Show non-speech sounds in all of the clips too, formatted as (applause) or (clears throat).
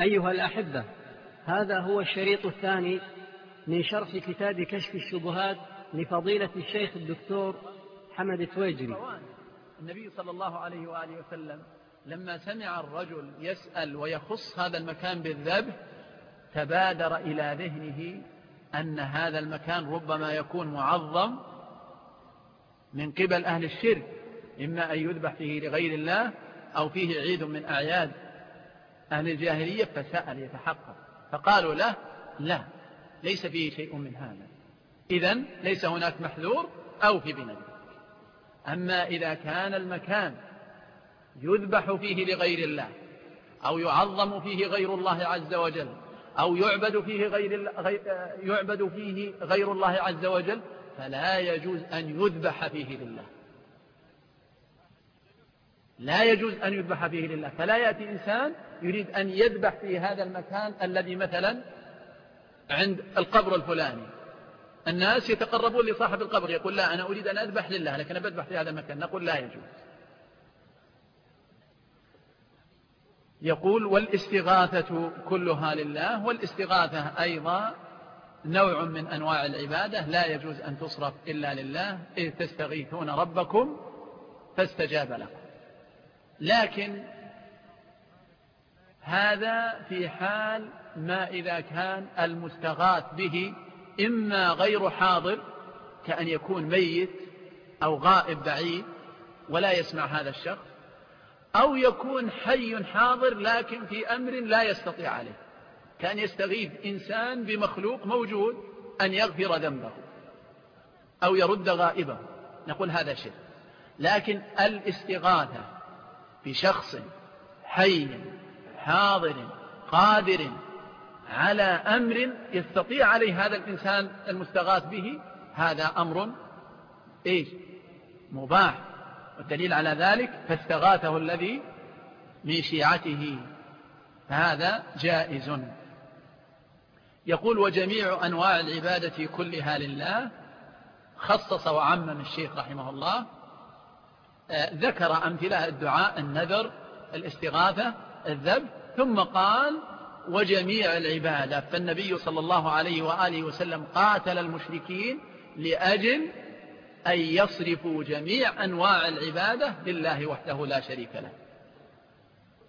أيها الأحبة هذا هو الشريط الثاني من شرح كتاب كشف الشبهات لفضيلة الشيخ الدكتور حمد تويجري. النبي صلى الله عليه وآله وسلم لما سمع الرجل يسأل ويخص هذا المكان بالذبح تبادر إلى ذهنه أن هذا المكان ربما يكون معظم من قبل أهل الشرك إما أن يذبح فيه لغير الله أو فيه عيد من أعياد أهل الجاهلية فسأل يتحقق. فقالوا له لا ليس فيه شيء من هذا. إذا ليس هناك محذور أو في بنذر أما إذا كان المكان يذبح فيه لغير الله أو يعظم فيه غير الله عز وجل أو يعبد فيه غير يعبد فيه غير الله عز وجل فلا يجوز أن يذبح فيه لله. لا يجوز أن يذبح فيه لله. فلا يأتي إنسان يريد أن يذبح في هذا المكان الذي مثلا عند القبر الفلاني. الناس يتقربون لصاحب القبر يقول لا أنا أريد أن أذبح لله لكن أنا بذبح في هذا المكان. نقول لا يجوز. يقول والاستغاثة كلها لله والاستغاثة أيضا نوع من أنواع العبادة لا يجوز أن تصرف إلا لله. إذ تستغيثون ربكم فاستجاب لكم. لكن هذا في حال ما إذا كان المستغاث به إما غير حاضر كأن يكون ميت أو غائب بعيد ولا يسمع هذا الشخص أو يكون حي حاضر لكن في أمر لا يستطيع عليه كأن يستغيث إنسان بمخلوق موجود أن يغفر ذنبه أو يرد غائبه نقول هذا شيء لكن الاستغاثة بشخص حي حاضر قادر على أمر يستطيع عليه هذا الإنسان المستغاث به هذا أمر إيش؟ مباح. والدليل على ذلك فاستغاثه الذي من شيعته. فهذا جائز. يقول وجميع أنواع العبادة كلها لله. خصص وعمم الشيخ رحمه الله آه، ذكر أمثلة الدعاء النذر الاستغاثة. الذب ثم قال وجميع العبادة. فالنبي صلى الله عليه وآله وسلم قاتل المشركين لأجل أن يصرفوا جميع أنواع العبادة لله وحده لا شريك له.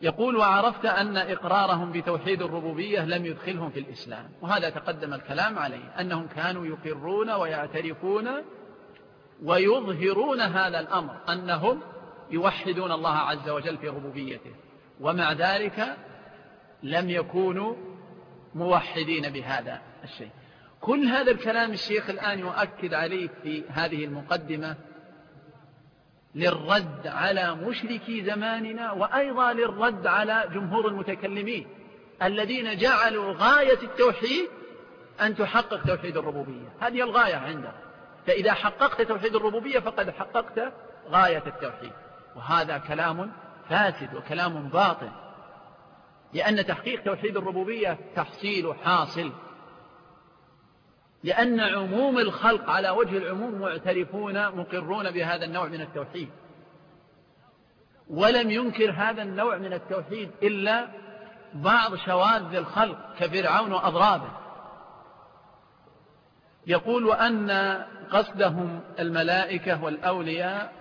يقول وعرفت أن إقرارهم بتوحيد الربوبية لم يدخلهم في الإسلام. وهذا تقدم الكلام عليه أنهم كانوا يقرون ويعترفون ويظهرون هذا الأمر أنهم يوحدون الله عز وجل في ربوبيته. ومع ذلك لم يكونوا موحدين بهذا الشيء. كل هذا الكلام الشيخ الآن يؤكد عليه في هذه المقدمة للرد على مشركي زماننا وأيضا للرد على جمهور المتكلمين الذين جعلوا غاية التوحيد أن تحقق توحيد الربوبية. هذه الغاية عندهم. فإذا حققت توحيد الربوبية فقد حققت غاية التوحيد. وهذا كلام فاسد وكلام باطل. لأن تحقيق توحيد الربوبية تحصيل حاصل. لأن عموم الخلق على وجه العموم معترفون مقرون بهذا النوع من التوحيد. ولم ينكر هذا النوع من التوحيد إلا بعض شواذ الخلق كفرعون وأضرابه. يقول وأن قصدهم الملائكة والأولياء.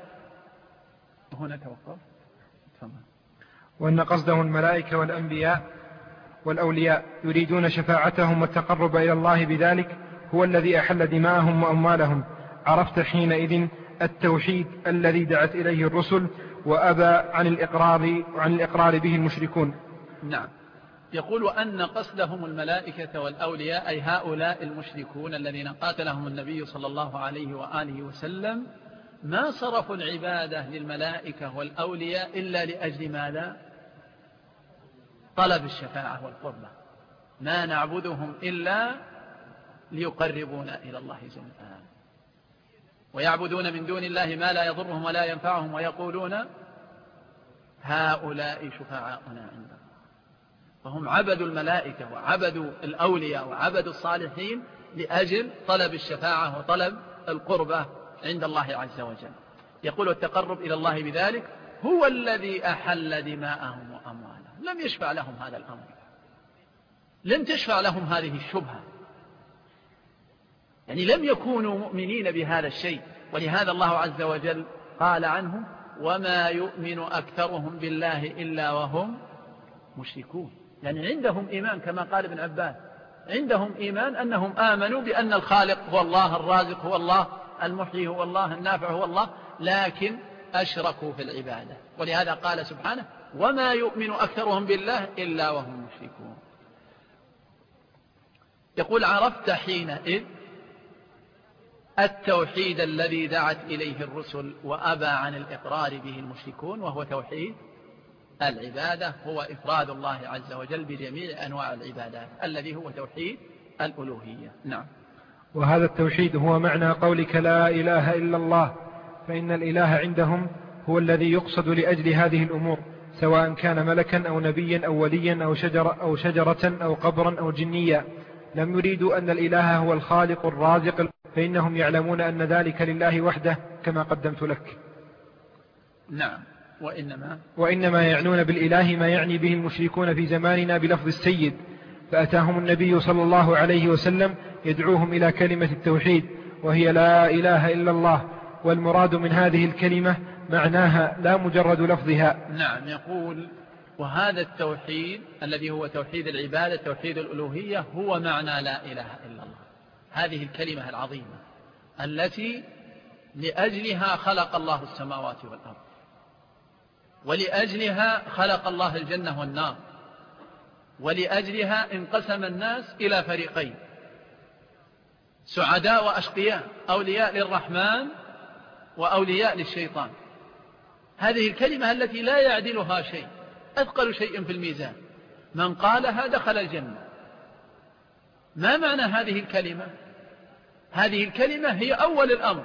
هنا توقف وأن قصدهم الملائكة والأنبياء والأولياء يريدون شفاعتهم والتقرب إلى الله بذلك هو الذي أحل دماءهم وأموالهم. عرفت حينئذ التوحيد الذي دعت إليه الرسل وأبى عن الإقرار عن الإقرار به المشركون. نعم. يقول أن قصدهم الملائكة والأولياء أي هؤلاء المشركون الذين قاتلهم النبي صلى الله عليه وآله وسلم ما صرفوا العبادة للملائكة والأولياء إلا لأجل ماذا؟ طلب الشفاعة والقربة. ما نعبدهم إلا ليقربونا إلى الله زلفى ويعبدون من دون الله ما لا يضرهم ولا ينفعهم ويقولون هؤلاء شفعاؤنا عند الله. فهم عبدوا الملائكة وعبدوا الأولياء وعبدوا الصالحين لأجل طلب الشفاعة وطلب القربة عند الله عز وجل. يقول التقرب إلى الله بذلك هو الذي أحل دماءهم وأموالهم. لم يشفع لهم هذا الأمر. لم تشفع لهم هذه الشبهة. يعني لم يكونوا مؤمنين بهذا الشيء. ولهذا الله عز وجل قال عنه وما يؤمن أكثرهم بالله إلا وهم مشركون. يعني عندهم إيمان كما قال ابن عباس. عندهم إيمان أنهم آمنوا بأن الخالق هو الله الرازق هو الله المحيي هو الله النافع هو الله لكن أشركوا في العبادة. ولهذا قال سبحانه وما يؤمن أكثرهم بالله إلا وهم مشركون. يقول عرفت حينئذ التوحيد الذي دعت إليه الرسل وأبى عن الإقرار به المشركون وهو توحيد العبادة هو إفراد الله عز وجل بجميع أنواع العبادات الذي هو توحيد الألوهية. نعم. وهذا التوحيد هو معنى قولك لا إله إلا الله فإن الإله عندهم هو الذي يقصد لأجل هذه الأمور. سواء كان ملكا أو نبيا أو وليا أو, شجر أو شجرة أو قبرا أو جنيا. لم يريدوا أن الإله هو الخالق الرازق. فإنهم يعلمون أن ذلك لله وحده كما قدمت لك. نعم. وإنما وإنما يعنون بالإله ما يعني به المشركون في زماننا بلفظ السيد. فأتاهم النبي صلى الله عليه وسلم يدعوهم إلى كلمة التوحيد وهي لا إله إلا الله. والمراد من هذه الكلمة معناها لا مجرد لفظها. نعم يقول وهذا التوحيد الذي هو توحيد العبادة توحيد الألوهية هو معنى لا إله إلا الله. هذه الكلمة العظيمة التي لأجلها خلق الله السماوات والأرض. ولأجلها خلق الله الجنة والنار. ولأجلها انقسم الناس إلى فريقين سعداء وأشقياء أولياء للرحمن وأولياء للشيطان. هذه الكلمة التي لا يعدلها شيء أثقل شيء في الميزان. من قالها دخل الجنة. ما معنى هذه الكلمة؟ هذه الكلمة هي أول الأمر.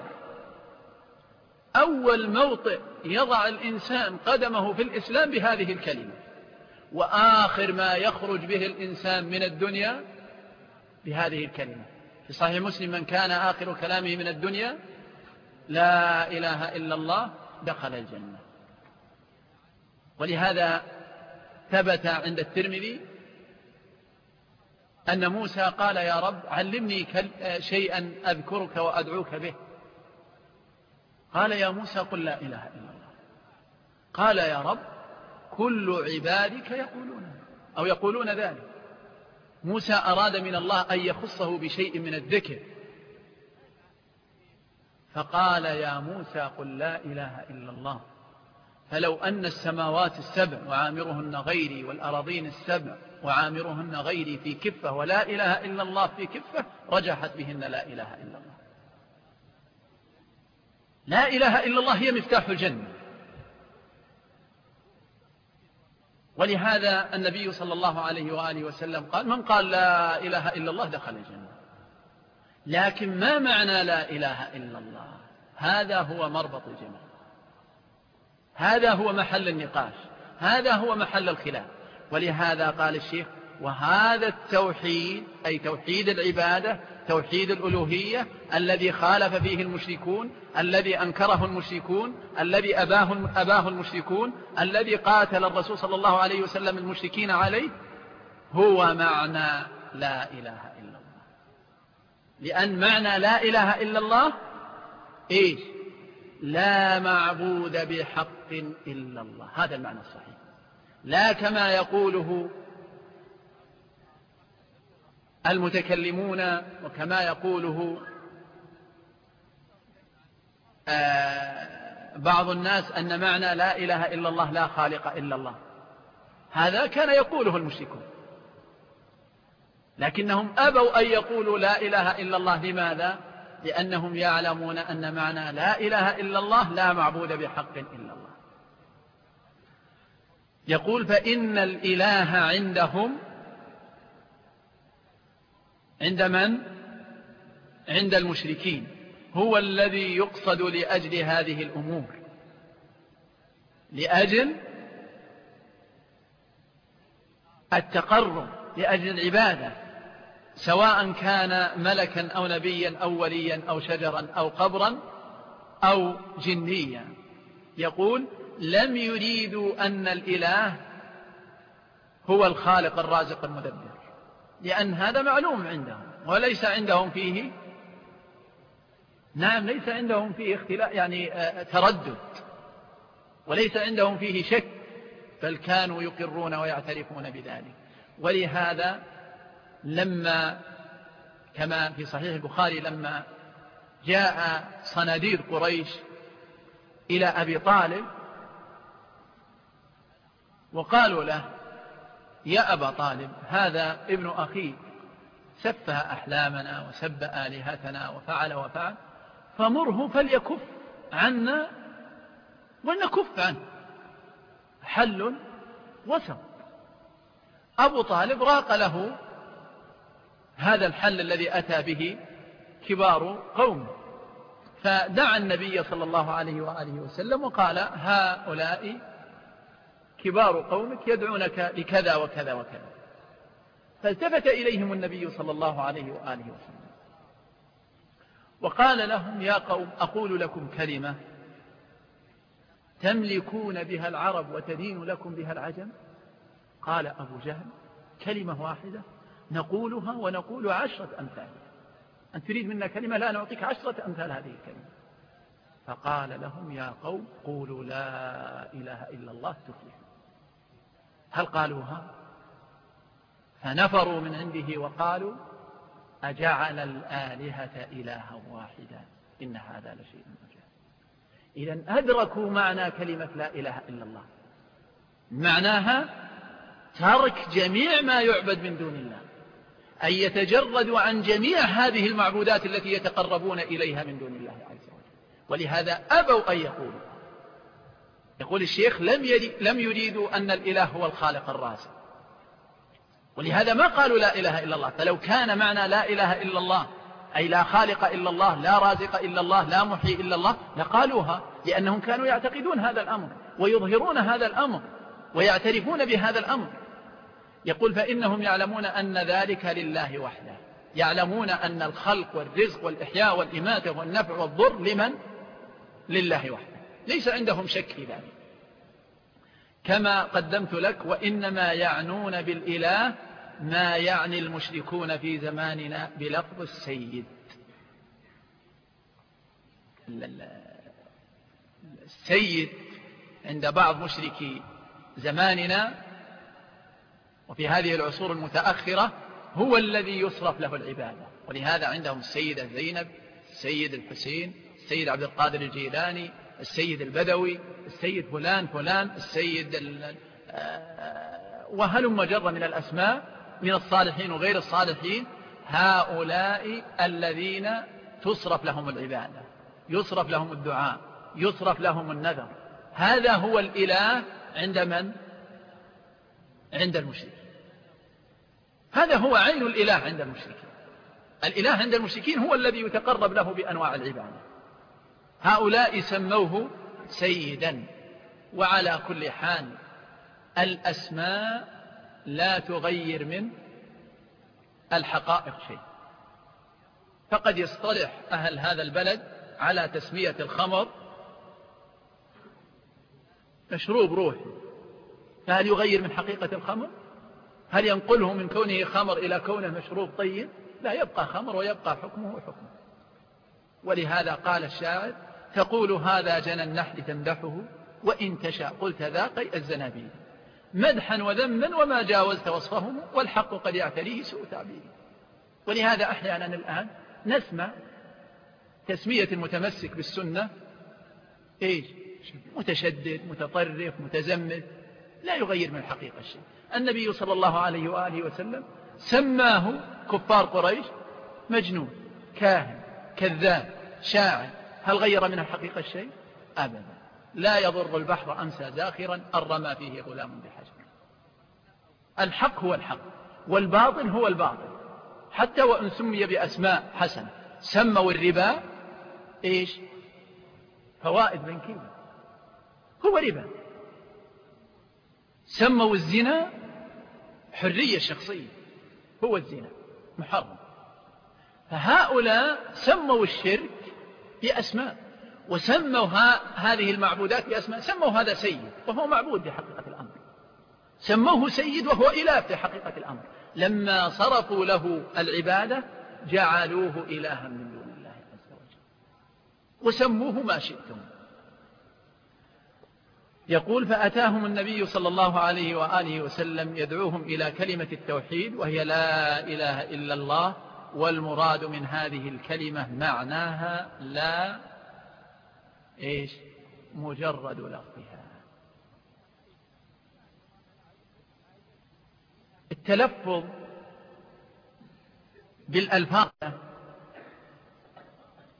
أول موطئ يضع الإنسان قدمه في الإسلام بهذه الكلمة. وآخر ما يخرج به الإنسان من الدنيا بهذه الكلمة. في صحيح مسلم من كان آخر كلامه من الدنيا لا إله إلا الله دخل الجنة. ولهذا ثبت عند الترمذي أن موسى قال يا رب علمني شيئا أذكرك وأدعوك به. قال يا موسى قل لا إله إلا الله. قال يا رب كل عبادك يقولون أو يقولون ذلك. موسى أراد من الله أن يخصه بشيء من الذكر. فقال يا موسى قل لا إله إلا الله. فلو أن السماوات السبع وعامرهن غيري والأراضين السبع وعامرهن غيري في كفة ولا إله إلا الله في كفة رجحت بهن لا إله إلا الله. لا إله إلا الله هي مفتاح الجنة. ولهذا النبي صلى الله عليه وآله وسلم قال من قال لا إله إلا الله دخل الجنة. لكن ما معنى لا إله إلا الله؟ هذا هو مربط الجمع هذا هو محل النقاش هذا هو محل الخلاف. ولهذا قال الشيخ وهذا التوحيد أي توحيد العبادة توحيد الألوهية الذي خالف فيه المشركون الذي أنكره المشركون الذي أباه, أباه المشركون الذي قاتل الرسول صلى الله عليه وسلم المشركين عليه هو معنى لا إله إلا الله. لأن معنى لا إله إلا الله إيش؟ لا معبود بحق إلا الله. هذا المعنى الصحيح. لا كما يقوله المتكلمون وكما يقوله آه، بعض الناس أن معنى لا إله إلا الله لا خالق إلا الله. هذا كان يقوله المشركون. لكنهم أبوا أن يقولوا لا إله إلا الله. لماذا؟ لأنهم يعلمون أن معنى لا إله إلا الله لا معبود بحق إلا الله. يقول فإن الإله عندهم عند من؟ عند المشركين. هو الذي يقصد لأجل هذه الأمور. لأجل التقرب لأجل العبادة. سواء كان ملكا أو نبيا أو وليا أو شجرا أو قبرا أو جنيا. يقول لم يريدوا أن الإله هو الخالق الرازق المدبر لأن هذا معلوم عندهم وليس عندهم فيه نعم ليس عندهم فيه اختلاف يعني آه، تردد وليس عندهم فيه شك بل كانوا يقرون ويعترفون بذلك. ولهذا لما كما في صحيح البخاري لما جاء صناديد قريش إلى أبي طالب وقالوا له يا أبا طالب هذا ابن أخيك سفه أحلامنا وسب آلهتنا وفعل وفعل فمره فليكف عنا ولنكف عنه. حل وسط. أبو طالب راق له هذا الحل الذي أتى به كبار قومه فدعا النبي صلى الله عليه وآله وسلم وقال هؤلاء كبار قومك يدعونك لكذا وكذا وكذا. فالتفت إليهم النبي صلى الله عليه وآله وسلم. وقال لهم يا قوم أقول لكم كلمة. تملكون بها العرب وتدين لكم بها العجم؟ قال أبو جهل كلمة واحدة نقولها ونقول عشرة أمثالها أن تريد منا كلمة لا نعطيك عشرة أمثال هذه الكلمة. فقال لهم يا قوم قولوا لا إله إلا الله تفلحوا هل قالوها؟ فنفروا من عنده وقالوا أجعل الآلهة إلها واحدا؟ إن هذا لشيء عجاب إذا أدركوا معنى كلمة لا إله إلا الله. معناها ترك جميع ما يعبد من دون الله. أن يتجردوا عن جميع هذه المعبودات التي يتقربون إليها من دون الله عز وجل. ولهذا أبوا أن يقولوا. يقول الشيخ لم, لم يريدوا أن الإله هو الخالق الرازق. ولهذا ما قالوا لا إله إلا الله؟ فلو كان معنى لا إله إلا الله أي لا خالق إلا الله لا رازق إلا الله لا محيي إلا الله لقالوها لأنهم كانوا يعتقدون هذا الأمر ويظهرون هذا الأمر ويعترفون بهذا الأمر. يقول فإنهم يعلمون أن ذلك لله وحده. يعلمون أن الخلق والرزق والإحياء والإماتة والنفع والضر لمن؟ لله وحده. ليس عندهم شك في ذلك. كما قدمت لك وإنما يعنون بالإله ما يعني المشركون في زماننا بلفظ السيد. السيد عند بعض مشركي زماننا وفي هذه العصور المتأخرة هو الذي يصرف له العبادة. ولهذا عندهم السيدة زينب السيد الحسين السيد عبد القادر الجيلاني السيد البدوي السيد فلان فلان السيد آه، وهلم جر من الأسماء؟ من الصالحين وغير الصالحين؟ هؤلاء الذين تصرف لهم العبادة. يصرف لهم الدعاء يصرف لهم النذر. هذا هو الإله عند من؟ عند المشركين. هذا هو عين الإله عند المشركين. الإله عند المشركين هو الذي يتقرب له بأنواع العبادة. هؤلاء سموه سيدا وعلى كل حال الأسماء لا تغير من الحقائق شيء. فقد يصطلح أهل هذا البلد على تسمية الخمر مشروب روحي. فهل يغير من حقيقة الخمر؟ هل ينقله من كونه خمر إلى كونه مشروب طيب؟ لا يبقى خمر ويبقى حكمه حكمه ولهذا قال الشاعر تقول هذا جنى النحل تمدحه وإن تشاء قلت ذاقي الزنابيل. مدحا وذما وما جاوزت وصفهم والحق قد يعتريه سوء تعبير. ولهذا أحيانا الآن نسمع تسمية المتمسك بالسنة إيش؟ متشدد متطرف متزمت. لا يغير من الحقيقة الشيء النبي صلى الله عليه وآله وسلم سماه كفار قريش مجنون كاهن كذاب شاعر. هل غير من الحقيقة الشيء أبدا. لا يضر البحر أمسى زاخرا أرمى فيه غلام بحجر الحق هو الحق والباطل هو الباطل. حتى وإن سمي بأسماء حسنة. سموا الربا إيش؟ فوائد بنكية هو ربا. سموا الزنا حرية شخصية هو الزنا محرم. فهؤلاء سموا الشرك بأسماء وسموا هذه المعبودات بأسماء سموا هذا سيد وهو معبود بحقيقة الأمر. سموه سيد وهو إله في حقيقة الأمر. لما صرفوا له العبادة جعلوه إلها من دون الله عز وجل. وسموه ما شئتم. يقول فأتاهم النبي صلى الله عليه وآله وسلم يدعوهم إلى كلمة التوحيد وهي لا إله إلا الله والمراد من هذه الكلمة معناها لا إيش؟ مجرد لفظها. التلفظ بالألفاظ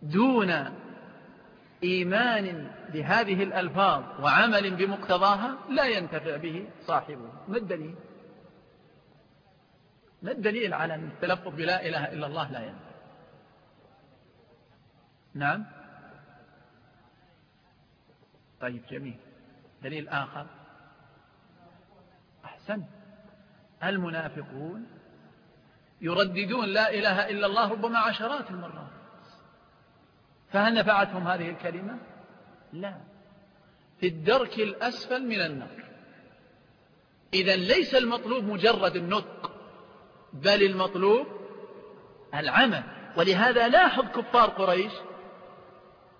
دون إيمان بهذه الألفاظ وعمل بمقتضاها لا ينتفع به صاحبه. ما الدليل؟ ما الدليل على أن التلفظ بلا إله إلا الله لا ينفع؟ نعم. طيب جميل. دليل آخر. أحسن. المنافقون يرددون لا إله إلا الله ربما عشرات المرات. فهل نفعتهم هذه الكلمة؟ لا. في الدرك الأسفل من النار. إذا ليس المطلوب مجرد النطق بل المطلوب العمل. ولهذا لاحظ كفار قريش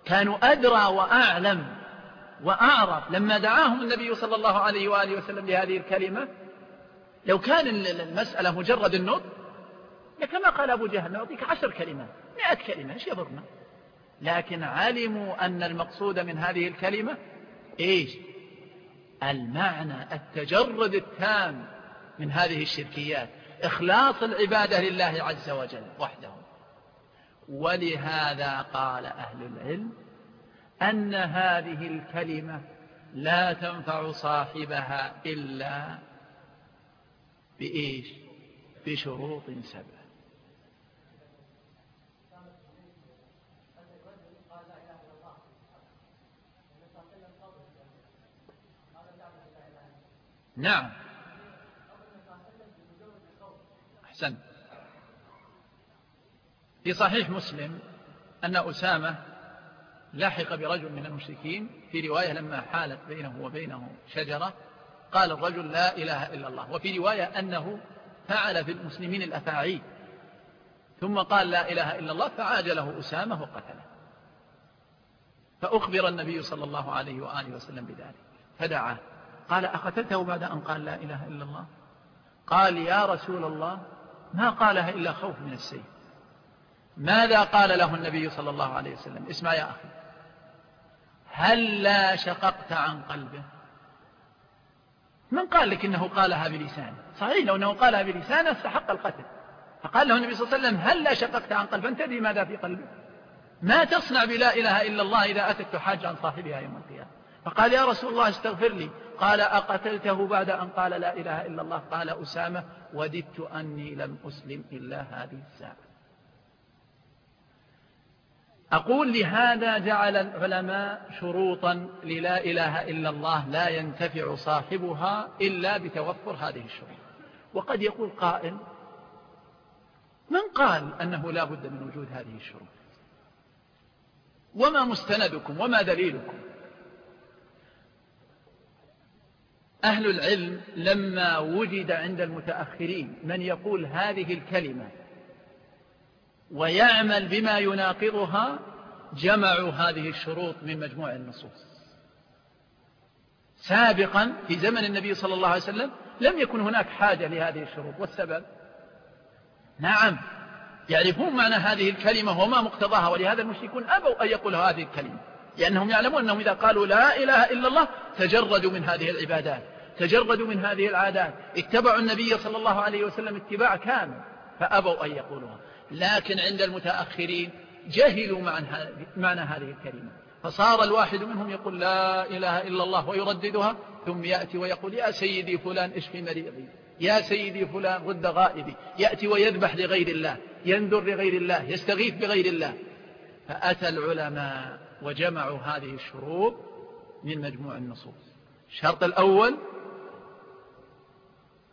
كانوا أدرى وأعلم وأعرف لما دعاهم النبي صلى الله عليه وآله وسلم لهذه الكلمة لو كان المسألة مجرد النطق كما قال أبو جهل نعطيك عشر كلمات مئة كلمة إيش يضرنا؟ لكن علموا أن المقصود من هذه الكلمة إيش؟ المعنى التجرد التام من هذه الشركيات. إخلاص العبادة لله عز وجل وحده. ولهذا قال أهل العلم أن هذه الكلمة لا تنفع صاحبها إلا بإيش؟ بشروط سبع. نعم. أحسن في صحيح مسلم أن أسامة لاحق برجل من المشركين في رواية لما حالت بينه وبينه شجرة قال الرجل لا إله إلا الله. وفي رواية أنه فعل في المسلمين الأفاعيل. ثم قال لا إله إلا الله فعاجله أسامة وقتله. فأخبر النبي صلى الله عليه وآله وسلم بذلك فدعاه. قال أقتلته بعد أن قال لا إله إلا الله؟ قال يا رسول الله ما قالها إلا خوف من السيف. ماذا قال له النبي صلى الله عليه وسلم؟ اسمع يا أخي. هل لا شققت عن قلبه؟ من قال لك إنه قالها بلسانه؟ صحيح لو أنه قالها بلسانه استحق القتل. فقال له النبي صلى الله عليه وسلم هل لا شققت عن قلبه؟ تدري ماذا في قلبه ما تصنع بلا إله إلا الله إذا أتت تحاج عن صاحبها يوم القيامة. فقال يا رسول الله استغفر لي. قال أقتلته بعد أن قال لا إله إلا الله. قال أسامة وددت أني لم أسلم إلا هذه الساعة. أقول لهذا جعل العلماء شروطا للا إله إلا الله لا ينتفع صاحبها إلا بتوفر هذه الشروط. وقد يقول قائل من قال أنه لا بد من وجود هذه الشروط؟ وما مستندكم؟ وما دليلكم؟ أهل العلم لما وجد عند المتأخرين من يقول هذه الكلمة ويعمل بما يناقضها جمعوا هذه الشروط من مجموع النصوص. سابقا في زمن النبي صلى الله عليه وسلم لم يكن هناك حاجة لهذه الشروط. والسبب؟ نعم يعرفون معنى هذه الكلمة وما مقتضاها ولهذا المشركون أبوا أن يقولوا هذه الكلمة لأنهم يعلمون أنهم إذا قالوا لا إله إلا الله تجردوا من هذه العبادات. تجردوا من هذه العادات. اتبعوا النبي صلى الله عليه وسلم اتباع كامل فأبوا أن يقولوها. لكن عند المتأخرين جهلوا معنى هذه الكلمة. فصار الواحد منهم يقول لا إله إلا الله ويرددها ثم يأتي ويقول يا سيدي فلان اشفي مريضي؟ يا سيدي فلان رد غائبي. يأتي ويذبح لغير الله ينذر لغير الله يستغيث بغير الله. فأتى العلماء وجمعوا هذه الشروط من مجموع النصوص. الشرط الأول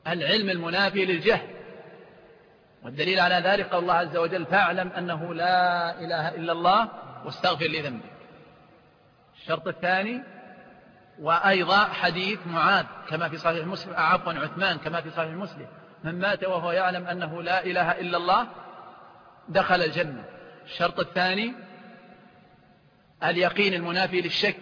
العلم المنافي للجهل. والدليل على ذلك قال الله عز وجل فاعلم أنه لا إله إلا الله واستغفر لذنبك. الشرط الثاني وأيضا حديث معاذ كما في صحيح مسلم عفوا عثمان كما في صحيح مسلم. من مات وهو يعلم أنه لا إله إلا الله دخل الجنة. الشرط الثاني اليقين المنافي للشك.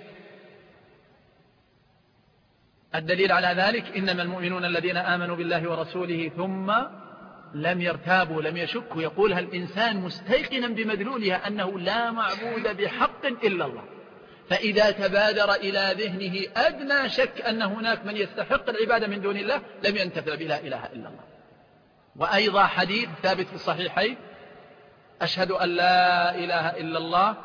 الدليل على ذلك إنما المؤمنون الذين آمنوا بالله ورسوله ثم لم يرتابوا لم يشكوا. يقولها الإنسان مستيقنا بمدلولها أنه لا معبود بحق إلا الله؟ فإذا تبادر إلى ذهنه أدنى شك أن هناك من يستحق العبادة من دون الله لم ينتفع بلا إله إلا الله. وأيضا حديث ثابت في الصحيحين أشهد أن لا إله إلا الله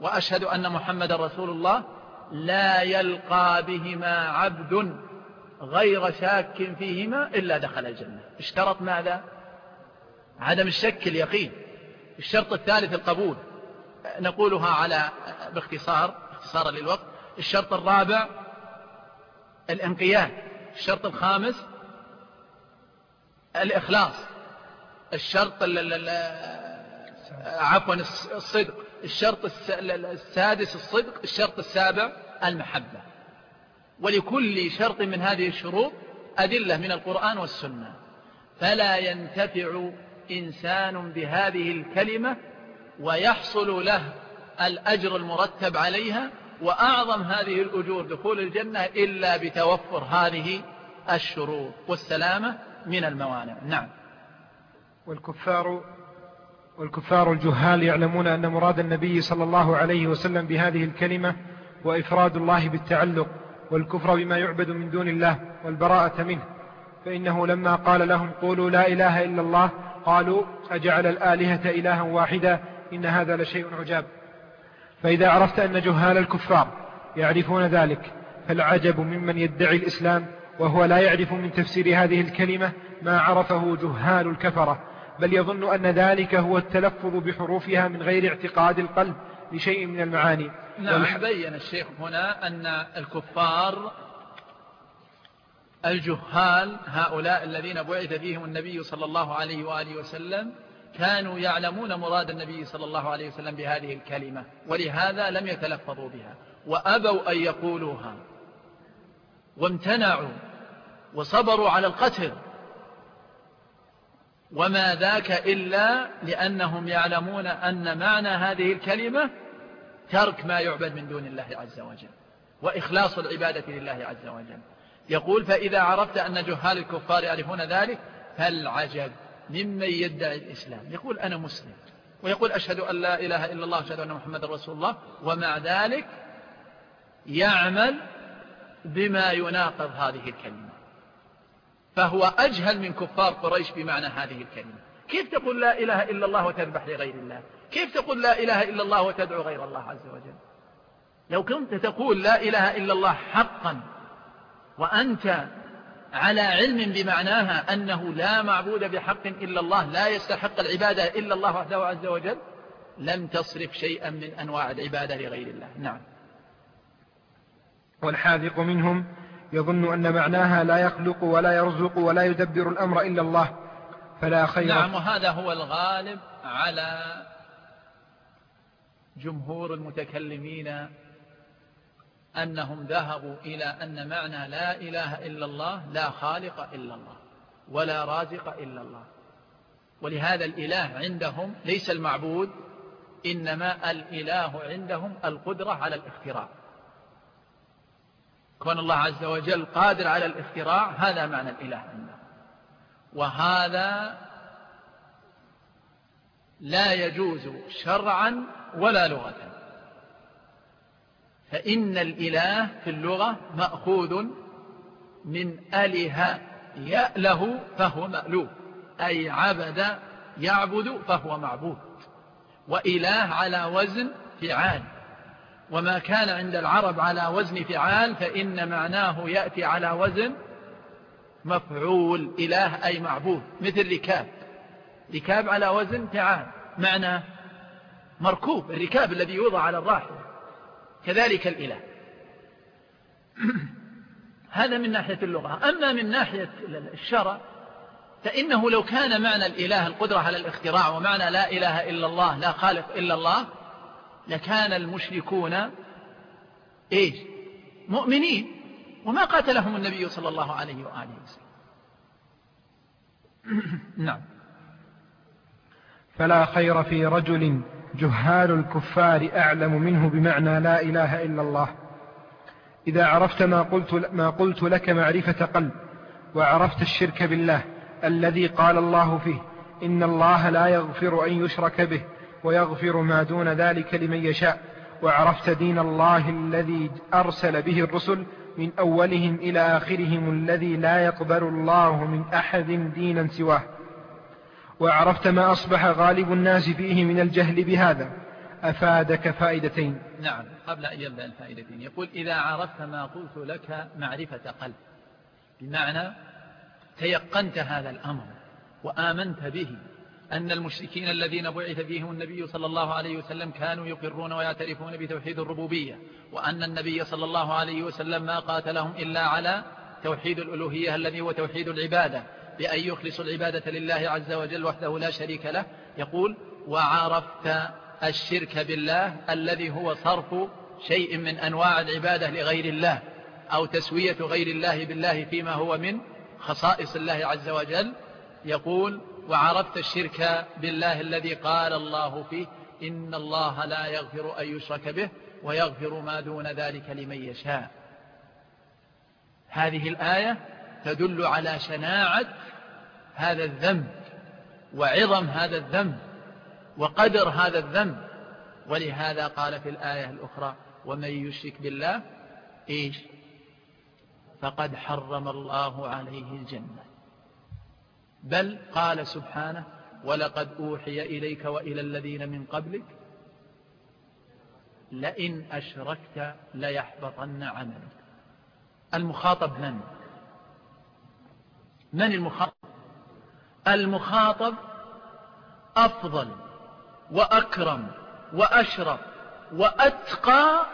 وأشهد أن محمد رسول الله لا يلقى بهما عبد غير شاك فيهما إلا دخل الجنة. اشترط ماذا؟ عدم الشك اليقين. الشرط الثالث القبول. نقولها على باختصار اختصارا للوقت. الشرط الرابع الانقياد. الشرط الخامس الإخلاص. الشرط عفوا الصدق. الشرط السادس الصدق الشرط السابع المحبة. ولكل شرط من هذه الشروط أدلة من القرآن والسنة. فلا ينتفع إنسان بهذه الكلمة ويحصل له الأجر المرتب عليها وأعظم هذه الأجور دخول الجنة إلا بتوفر هذه الشروط والسلامة من الموانع. نعم. والكفار والكفار الجهال يعلمون أن مراد النبي صلى الله عليه وسلم بهذه الكلمة وإفراد الله بالتعلق والكفر بما يعبد من دون الله والبراءة منه. فإنه لما قال لهم قولوا لا إله إلا الله قالوا أجعل الآلهة إلها واحدا إن هذا لشيء عجاب. فإذا عرفت أن جهال الكفار يعرفون ذلك فالعجب ممن يدعي الإسلام وهو لا يعرف من تفسير هذه الكلمة ما عرفه جهال الكفرة. بل يظن أن ذلك هو التلفظ بحروفها من غير اعتقاد القلب لشيء من المعاني. نعم والح... بين الشيخ هنا أن الكفار الجهال هؤلاء الذين بعث فيهم النبي صلى الله عليه وآله وسلم كانوا يعلمون مراد النبي صلى الله عليه وسلم بهذه الكلمة ولهذا لم يتلفظوا بها وأبوا أن يقولوها وامتنعوا وصبروا على القتل وما ذاك إلا لأنهم يعلمون أن معنى هذه الكلمة ترك ما يعبد من دون الله عز وجل وإخلاص العبادة لله عز وجل. يقول فإذا عرفت أن جهال الكفار يعرفون ذلك فالعجب ممن يدعي الإسلام. يقول أنا مسلم. ويقول أشهد أن لا إله إلا الله أشهد أن محمد رسول الله. ومع ذلك يعمل بما يناقض هذه الكلمة. فهو أجهل من كفار قريش بمعنى هذه الكلمة. كيف تقول لا إله إلا الله وتذبح لغير الله؟ كيف تقول لا إله إلا الله وتدعو غير الله عز وجل؟ لو كنت تقول لا إله إلا الله حقا وأنت على علم بمعناها أنه لا معبود بحق إلا الله لا يستحق العبادة إلا الله وحده عز وجل لم تصرف شيئا من أنواع العبادة لغير الله. نعم. والحاذق منهم يظن أن معناها لا يخلق ولا يرزق ولا يدبر الأمر إلا الله فلا خير. نعم وهذا هو الغالب على جمهور المتكلمين أنهم ذهبوا إلى أن معنى لا إله إلا الله لا خالق إلا الله ولا رازق إلا الله. ولهذا الإله عندهم ليس المعبود إنما الإله عندهم القدرة على الاختراع. كون الله عز وجل قادر على الاختراع هذا معنى الإله عندهم وهذا لا يجوز شرعا ولا لغة. فإن الإله في اللغة مأخوذ من أله يأله فهو مألوه أي عبد يعبد فهو معبود. وإله على وزن فعال. وما كان عند العرب على وزن فعال فإن معناه يأتي على وزن مفعول إله أي معبود مثل ركاب. ركاب على وزن فعال. معنى مركوب الركاب الذي يوضع على الراحلة كذلك الإله. (clears throat) هذا من ناحية اللغة. أما من ناحية الشرع فإنه لو كان معنى الإله القدرة على الاختراع ومعنى لا إله إلا الله لا خالق إلا الله لكان المشركون إيش؟ مؤمنين وما قاتلهم النبي صلى الله عليه وآله وسلم. (clears throat) نعم. فلا خير في رجل جهال الكفار أعلم منه بمعنى لا إله إلا الله. إذا عرفت ما قلت, ما قلت لك معرفة قلب وعرفت الشرك بالله الذي قال الله فيه إن الله لا يغفر أن يشرك به ويغفر ما دون ذلك لمن يشاء. وعرفت دين الله الذي أرسل به الرسل من أولهم إلى آخرهم الذي لا يقبل الله من أحد دينا سواه. وعرفت ما أصبح غالب الناس فيه من الجهل بهذا. أفادك فائدتين. نعم قبل أن يبدأ الفائدتين. يقول إذا عرفت ما قلت لك معرفة قلب. بمعنى تيقنت هذا الأمر وآمنت به. أن المشركين الذين بعث فيهم النبي صلى الله عليه وسلم كانوا يقرون ويعترفون بتوحيد الربوبية وأن النبي صلى الله عليه وسلم ما قاتلهم إلا على توحيد الألوهية الذي هو توحيد العبادة بأن يخلص العبادة لله عز وجل وحده لا شريك له. يقول وعرفت الشرك بالله الذي هو صرف شيء من أنواع العبادة لغير الله أو تسوية غير الله بالله فيما هو من خصائص الله عز وجل. يقول وعرفت الشرك بالله الذي قال الله فيه إن الله لا يغفر أن يشرك به ويغفر ما دون ذلك لمن يشاء. هذه الآية تدل على شناعة هذا الذنب وعظم هذا الذنب وقدر هذا الذنب. ولهذا قال في الآية الأخرى ومن يشرك بالله إيش؟ فقد حرم الله عليه الجنة. بل قال سبحانه ولقد أوحي إليك وإلى الذين من قبلك لئن أشركت ليحبطن عملك. المخاطب من؟ من المخاطب؟ المخاطب أفضل وأكرم وأشرف وأتقى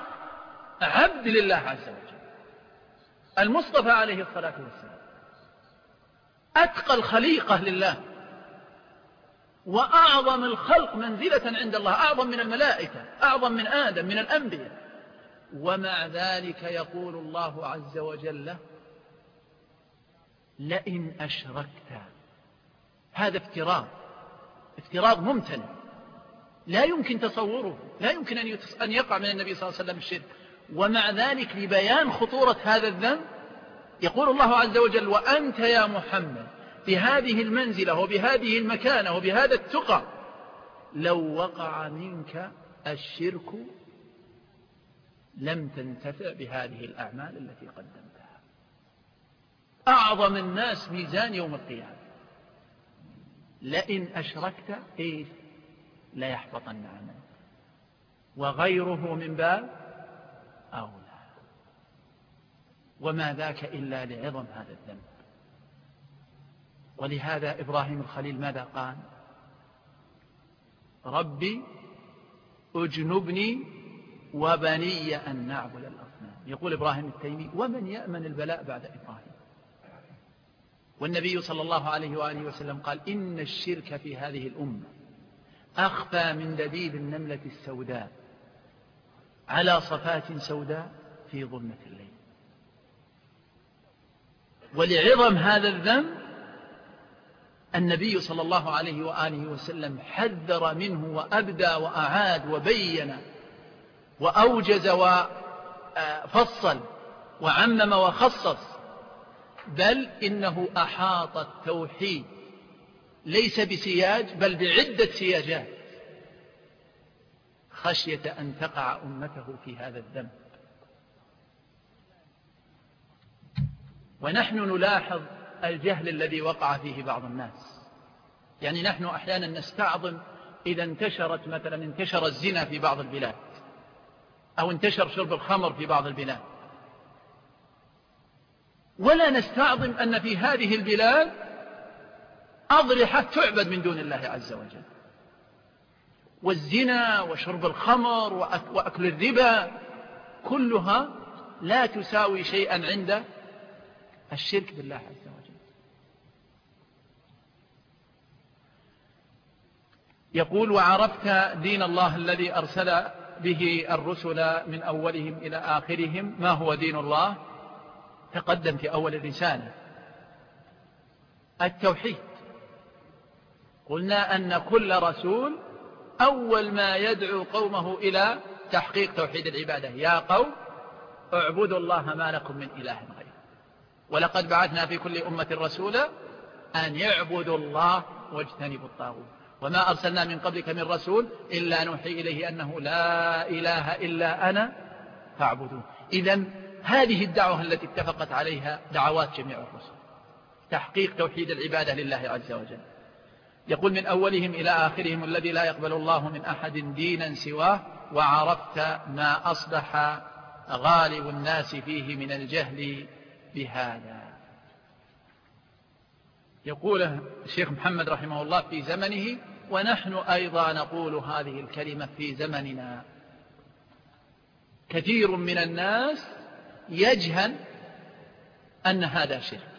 عبد لله عز وجل. المصطفى عليه الصلاة والسلام. أتقى الخليقة لله. وأعظم الخلق منزلة عند الله أعظم من الملائكة أعظم من آدم من الأنبياء. ومع ذلك يقول الله عز وجل لئن أشركت. هذا افتراض افتراض ممتنع لا يمكن تصوره لا يمكن أن يقع من النبي صلى الله عليه وسلم الشرك. ومع ذلك لبيان خطورة هذا الذنب يقول الله عز وجل وأنت يا محمد بهذه المنزلة وبهذه المكانة وبهذا التقى لو وقع منك الشرك لم تنتفع بهذه الأعمال التي قدمتها. أعظم الناس ميزان يوم القيامة. لئن أشركت إيش ليحبطن عملك. وغيره من باب وما ذاك إلا لعظم هذا الذنب. ولهذا إبراهيم الخليل ماذا قال؟ ربي أجنبني وبني أن نعبد الأصنام. يقول إبراهيم التيمي ومن يأمن البلاء بعد إبراهيم؟ والنبي صلى الله عليه وآله وسلم قال إن الشرك في هذه الأمة أخفى من دبيب النملة السوداء على صفات سوداء في ظلمة الليل. ولعظم هذا الذنب النبي صلى الله عليه وآله وسلم حذر منه وأبدى وأعاد وبين وأوجز وفصل وعمم وخصص. بل إنه أحاط التوحيد. ليس بسياج بل بعدة سياجات. خشية أن تقع أمته في هذا الذنب. ونحن نلاحظ الجهل الذي وقع فيه بعض الناس. يعني نحن أحيانا نستعظم إذا انتشرت مثلا انتشر الزنا في بعض البلاد أو انتشر شرب الخمر في بعض البلاد. ولا نستعظم أن في هذه البلاد أضرحة تعبد من دون الله عز وجل. والزنا وشرب الخمر وأكل الربا كلها لا تساوي شيئا عند الشرك بالله عز وجل. يقول وعرفت دين الله الذي أرسل به الرسل من أولهم إلى آخرهم ما هو دين الله؟ تقدم في أول الرسالة. التوحيد. قلنا أن كل رسول أول ما يدعو قومه إلى تحقيق توحيد العبادة. يا قوم اعبدوا الله ما لكم من إله غيره. ولقد بعثنا في كل أمة رسولا أن يعبدوا الله واجتنبوا الطاغوت. وما أرسلنا من قبلك من رسول إلا نوحي إليه أنه لا إله إلا أنا فاعبدون إذا هذه الدعوة التي اتفقت عليها دعوات جميع الرسل. تحقيق توحيد العبادة لله عز وجل. يقول من أولهم إلى آخرهم الذي لا يقبل الله من أحد دينا سواه وعرفت ما أصبح غالب الناس فيه من الجهل بهذا. يقول الشيخ محمد رحمه الله في زمنه ونحن أيضا نقول هذه الكلمة في زمننا. كثير من الناس يجهل أن هذا شرك.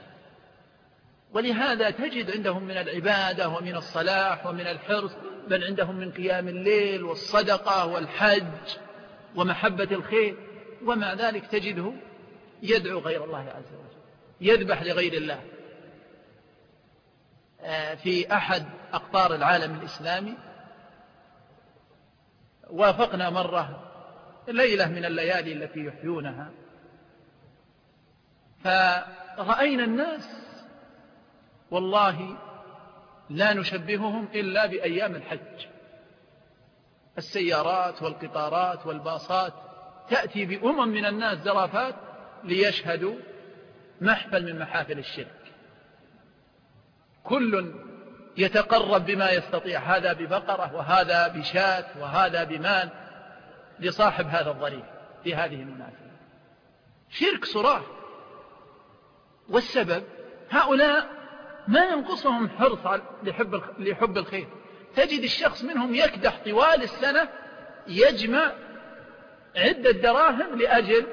ولهذا تجد عندهم من العبادة ومن الصلاح ومن الحرص بل عندهم من قيام الليل والصدقة والحج ومحبة الخير ومع ذلك تجده يدعو غير الله عز وجل يذبح لغير الله. آه، في أحد أقطار العالم الإسلامي وافقنا مرة ليلة من الليالي التي يحيونها فرأينا الناس والله لا نشبههم إلا بأيام الحج. السيارات والقطارات والباصات تأتي بأمم من الناس زرافات ليشهدوا محفل من محافل الشرك. كل يتقرب بما يستطيع هذا ببقرة وهذا بشاة وهذا بمال لصاحب هذا الضريح في هذه المناسبة. شرك صراح والسبب هؤلاء ما ينقصهم حرص لحب لحب الخير. تجد الشخص منهم يكدح طوال السنة يجمع عدة دراهم لأجل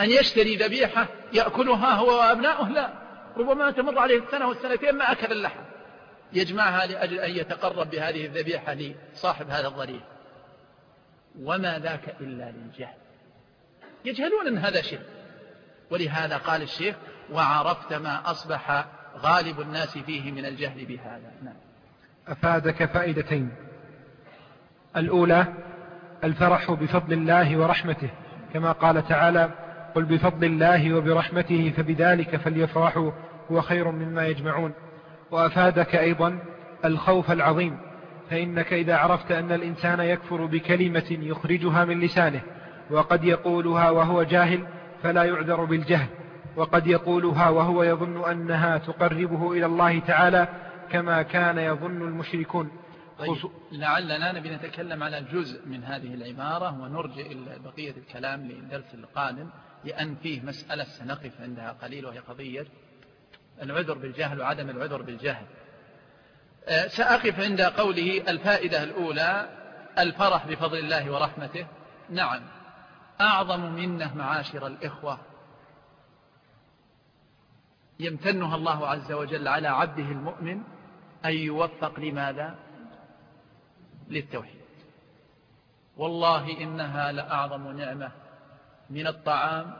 أن يشتري ذبيحة يأكلها هو وأبناؤه؟ لا. ربما تمر عليه السنة والسنتين ما أكل اللحم. يجمعها لأجل أن يتقرب بهذه الذبيحة لصاحب هذا الضريح. وما ذاك إلا للجهل. يجهلون أن هذا شرك. ولهذا قال الشيخ وعرفت ما أصبح غالب الناس فيه من الجهل بهذا. نعم. أفادك فائدتين. الأولى الفرح بفضل الله ورحمته كما قال تعالى قل بفضل الله وبرحمته فبذلك فليفرحوا هو خير مما يجمعون. وأفادك أيضا الخوف العظيم فإنك إذا عرفت أن الإنسان يكفر بكلمة يخرجها من لسانه وقد يقولها وهو جاهل فلا يعذر بالجهل وقد يقولها وهو يظن أنها تقربه إلى الله تعالى كما كان يظن المشركون. طيب لعلنا نبي نتكلم على جزء من هذه العبارة ونرجع إلى بقية الكلام للدرس القادم. لأن فيه مسألة سنقف عندها قليل وهي قضية العذر بالجهل وعدم العذر بالجهل. آه، سأقف عند قوله الفائدة الأولى الفرح بفضل الله ورحمته. نعم أعظم منه معاشر الإخوة. يمتنها الله عز وجل على عبده المؤمن أن يوفق لماذا؟ للتوحيد. والله إنها لأعظم نعمة من الطعام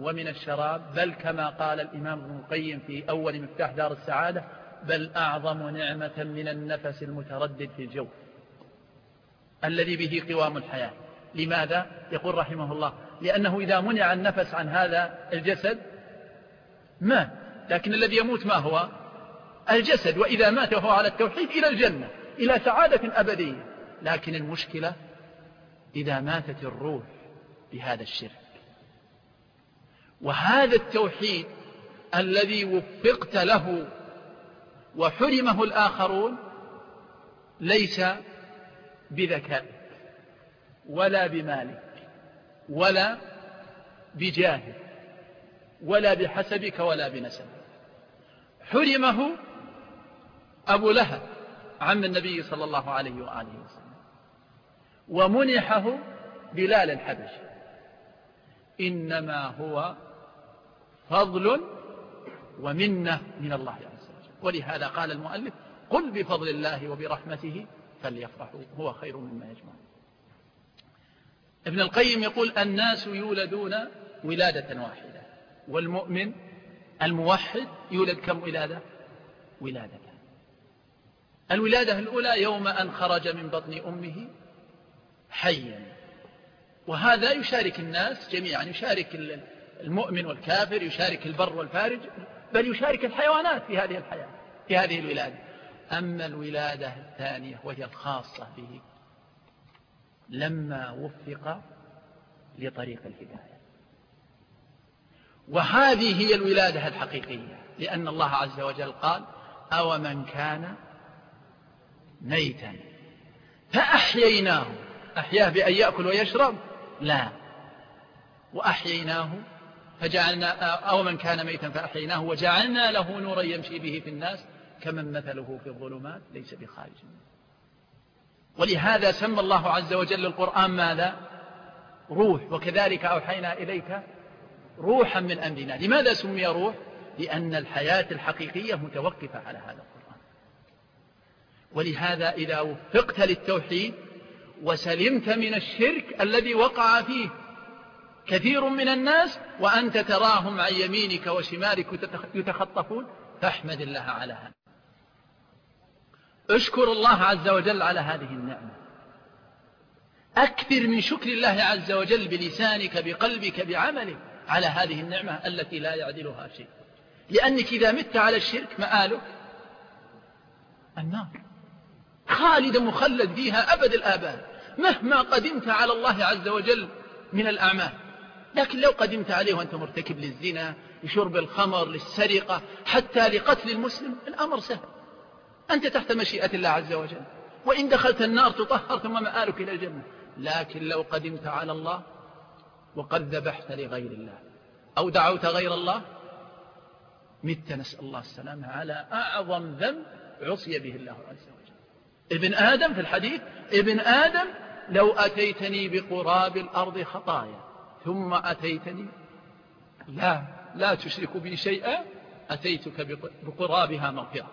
ومن الشراب بل كما قال الإمام ابن القيم في أول مفتاح دار السعادة بل أعظم نعمة من النفس المتردد في الجو الذي به قوام الحياة. لماذا؟ يقول رحمه الله لأنه إذا منع النفس عن هذا الجسد مات لكن الذي يموت ما هو؟ الجسد. وإذا مات وهو على التوحيد إلى الجنة إلى سعادة أبدية. لكن المشكلة إذا ماتت الروح بهذا الشرك. وهذا التوحيد الذي وفقت له وحرمه الآخرون ليس بذكائك ولا بمالك ولا بجاهك ولا بحسبك ولا بنسبك. حرمه أبو لهب عم النبي صلى الله عليه وآله وسلم ومنحه بلال الحبشي. إنما هو فضل ومنة من الله عز وجل. ولهذا قال المؤلف قل بفضل الله وبرحمته فليفرحوا هو خير مما يجمعون. ابن القيم يقول الناس يولدون ولادة واحدة والمؤمن الموحد يولد كم ولادة؟ ولادة الولادة الأولى يوم أن خرج من بطن أمه حيا. وهذا يشارك الناس جميعا يشارك المؤمن والكافر يشارك البر والفارج بل يشارك الحيوانات في هذه الحياة في هذه الولادة. أما الولادة الثانية وهي الخاصة به لما وفق لطريق الهداية. وهذه هي الولادة الحقيقية لأن الله عز وجل قال أو من كان ميتا فأحييناه. أحياه بأن يأكل ويشرب لا. وأحييناه فجعلنا أو من كان ميتا فأحييناه وجعلنا له نورا يمشي به في الناس كمن مثله في الظلمات ليس بخارج ولهذا سمى الله عز وجل القرآن ماذا؟ روح. وكذلك أوحينا إليك روحا من أمرنا. لماذا سمي روح؟ لأن الحياة الحقيقية متوقفة على هذا القرآن. ولهذا إذا وفقت للتوحيد وسلمت من الشرك الذي وقع فيه كثير من الناس وأنت تراهم عن يمينك وشمالك يتخطفون فاحمد الله على هذا. اشكر الله عز وجل على هذه النعمة. أكثر من شكر الله عز وجل بلسانك بقلبك بعملك على هذه النعمة التي لا يعدلها شيء. لأنك إذا مت على الشرك مآلك النار. خالد مخلد فيها أبد الآباد. مهما قدمت على الله عز وجل من الأعمال. لكن لو قدمت عليه وأنت مرتكب للزنا لشرب الخمر للسرقة حتى لقتل المسلم الأمر سهل. أنت تحت مشيئة الله عز وجل. وإن دخلت النار تطهر ثم مآلك إلى الجنة. لكن لو قدمت على الله وقد ذبحت لغير الله. أو دعوت غير الله مت نسأل الله السلامة على أعظم ذنب عصي به الله عز وجل. ابن آدم في الحديث ابن آدم لو أتيتني بقراب الأرض خطايا ثم أتيتني؟ لا لا تشرك بي شيئا أتيتك بقرابها مغفرة.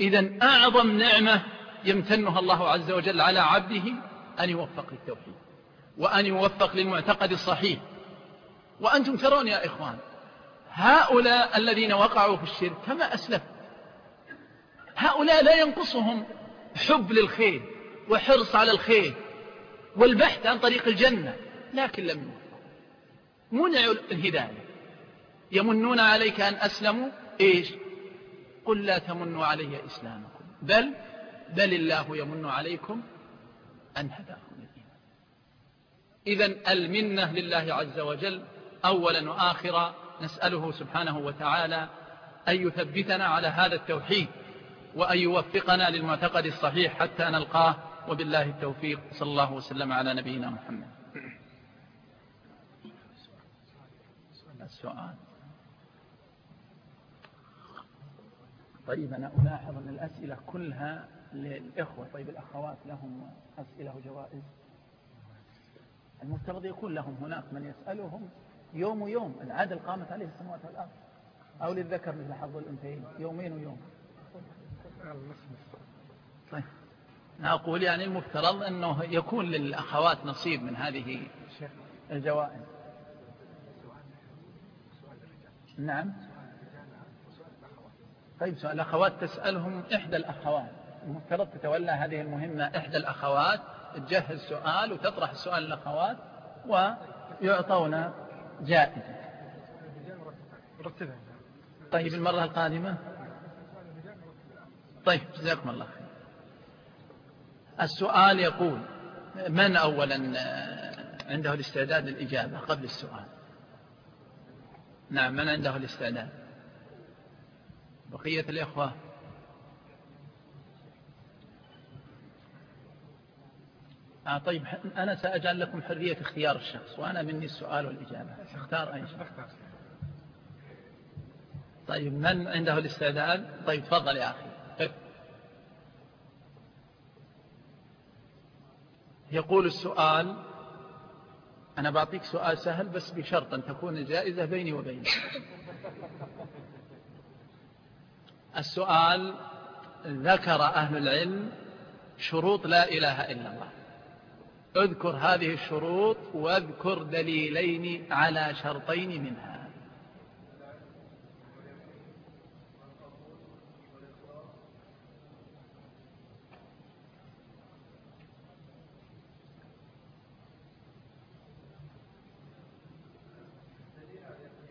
إذا أعظم نعمة يمتنها الله عز وجل على عبده أن يوفق للتوحيد وأن يوفق للمعتقد الصحيح. وأنتم ترون يا إخوان هؤلاء الذين وقعوا في الشرك كما أسلف هؤلاء لا ينقصهم حب للخير وحرص على الخير والبحث عن طريق الجنة لكن لم يوفق. منعوا الهداية. يمنون عليك أن أسلموا؟ إيش؟ قل لا تمنوا علي إسلامكم. بل بل الله يمن عليكم أن هداكم الإيمان. إذا المنة لله عز وجل أولا وآخرا نسأله سبحانه وتعالى أن يثبتنا على هذا التوحيد. وأن يوفقنا للمعتقد الصحيح حتى نلقاه. وبالله التوفيق. صلى الله وسلم على نبينا محمد. السؤال طيب أنا ألاحظ أن الأسئلة كلها للإخوة. طيب الأخوات لهم أسئلة وجوائز. المفترض يكون لهم هناك من يسألهم يوم ويوم. العدل قامت عليه السماوات والأرض. أو للذكر مثل حظ الأنثيين. يومين ويوم. طيب. أقول يعني المفترض أنه يكون للأخوات نصيب من هذه الجوائز. نعم. طيب سؤال الأخوات. تسألهم إحدى الأخوات. المفترض تتولى هذه المهمة إحدى الأخوات تجهز سؤال وتطرح السؤال للأخوات ويعطون جائزة. طيب المرة القادمة. طيب جزاكم الله خير. السؤال يقول من أولا عنده الاستعداد للإجابة قبل السؤال؟ نعم من عنده الاستعداد؟ بقية الإخوة. آه طيب أنا سأجعل لكم حرية اختيار الشخص وأنا مني السؤال والإجابة. اختار أي شخص. طيب من عنده الاستعداد؟ طيب تفضل يا أخي. يقول السؤال أنا بعطيك سؤال سهل بس بشرط أن تكون الجائزة بيني وبينك. السؤال ذكر أهل العلم شروط لا إله إلا الله. اذكر هذه الشروط واذكر دليلين على شرطين منها.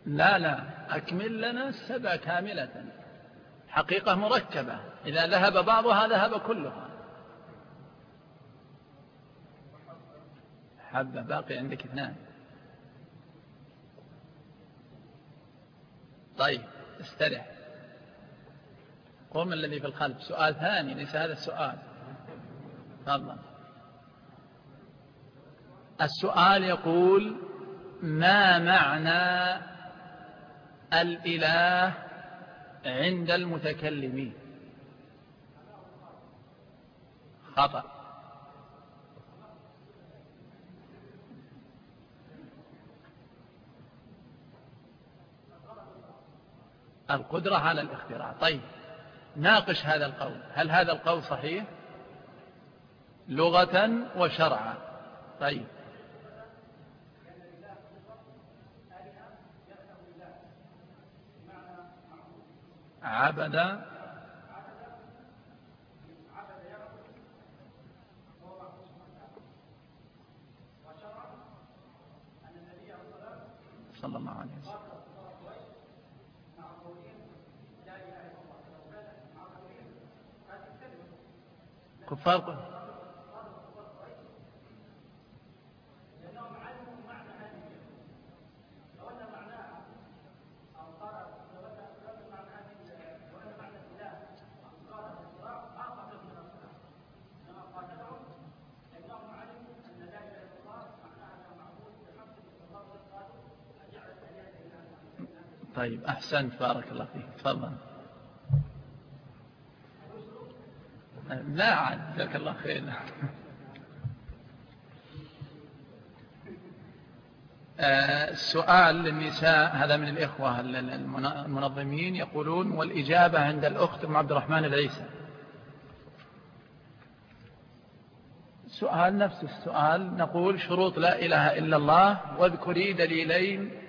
لا لا أكمل لنا السبع كاملة. حقيقة مركبة. إذا ذهب بعضها ذهب كلها. حبة باقي عندك اثنان. طيب استرح. قوم الذي في الخلف سؤال ثاني ليس هذا السؤال. تفضل. السؤال يقول ما معنى الإله عند المتكلمين. خطأ. القدرة على الاختراع. طيب ناقش هذا القول. هل هذا القول صحيح؟ لغة وشرعا. طيب. عبد صلى الله عليه وسلم. كفار طيب أحسنت بارك الله فيك. تفضل. لا عاد جزاك الله خير. السؤال للنساء هذا من الإخوة المنظمين يقولون والإجابة عند الأخت أم عبد الرحمن العيسى. سؤال نفس السؤال نقول شروط لا إله إلا الله واذكري دليلين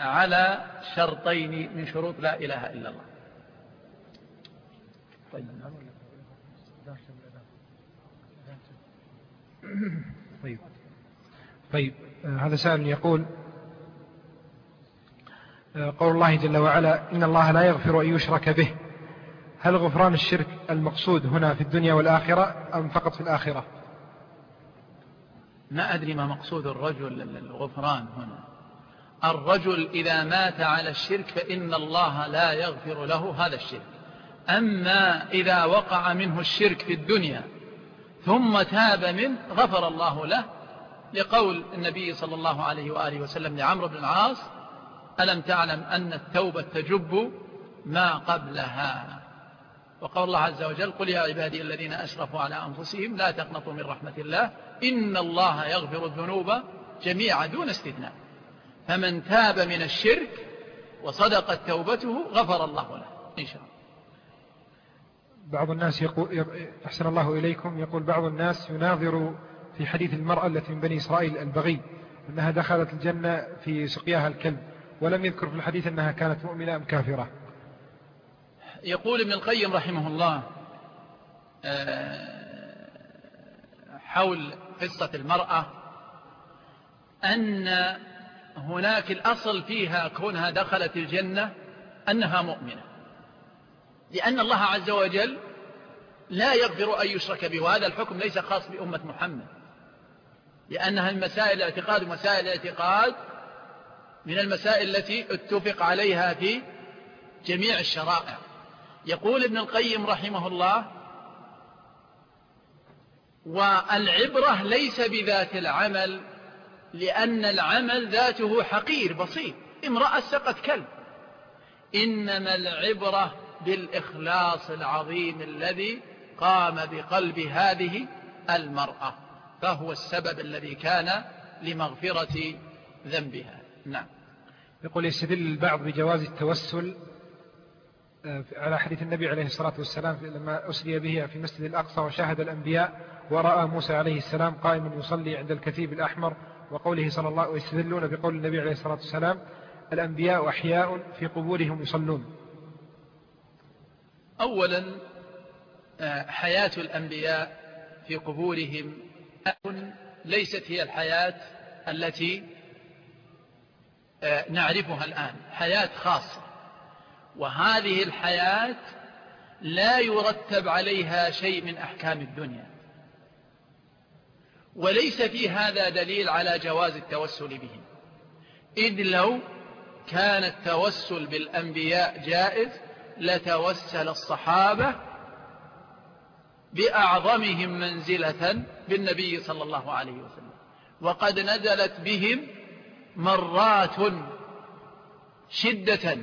على شرطين من شروط لا إله إلا الله. طيب. طيب. طيب. هذا سائل يقول قول الله جل وعلا إن الله لا يغفر أن يشرك به. هل غفران الشرك المقصود هنا في الدنيا والآخرة أم فقط في الآخرة؟ ما أدري ما مقصود الرجل الغفران هنا. الرجل إذا مات على الشرك فإن الله لا يغفر له هذا الشرك. أما إذا وقع منه الشرك في الدنيا ثم تاب منه غفر الله له لقول النبي صلى الله عليه وآله وسلم لعمرو بن العاص ألم تعلم أن التوبة تجب ما قبلها؟ وقول الله عز وجل قل يا عبادي الذين أسرفوا على أنفسهم لا تقنطوا من رحمة الله إن الله يغفر الذنوب جميعا دون استثناء. فمن تاب من الشرك وصدقت توبته غفر الله له إن شاء الله. بعض الناس يقول أحسن الله إليكم. يقول بعض الناس يناظر في حديث المرأة التي من بني إسرائيل البغي أنها دخلت الجنة في سقياها الكلب ولم يذكر في الحديث أنها كانت مؤمنة أم كافرة. يقول ابن القيم رحمه الله آه، حول قصة المرأة أن هناك الأصل فيها كونها دخلت الجنة أنها مؤمنة. لأن الله عز وجل لا يغفر أن يشرك به وهذا الحكم ليس خاص بأمة محمد. لأنها من مسائل الاعتقاد ومسائل الاعتقاد من المسائل التي اتفق عليها في جميع الشرائع. يقول ابن القيم رحمه الله والعبرة ليس بذات العمل لأن العمل ذاته حقير بسيط. امرأة سقت كلب. إنما العبرة بالإخلاص العظيم الذي قام بقلب هذه المرأة. فهو السبب الذي كان لمغفرة ذنبها. نعم. يقول يستدل البعض بجواز التوسل آه، على حديث النبي عليه الصلاة والسلام لما أسري به في مسجد الأقصى وشاهد الأنبياء ورأى موسى عليه السلام قائما يصلي عند الكثيب الأحمر وقوله صلى الله ويستدلون بقول النبي عليه الصلاة والسلام الأنبياء أحياء في قبورهم يصلون. أولا آه، حياة الأنبياء في قبورهم ليست هي الحياة التي آه، نعرفها الآن حياة خاصة. وهذه الحياة لا يرتب عليها شيء من أحكام الدنيا. وليس في هذا دليل على جواز التوسل بهم إذ لو كان التوسل بالأنبياء جائز لتوسل الصحابة بأعظمهم منزلة بالنبي صلى الله عليه وسلم. وقد نزلت بهم مرات شدة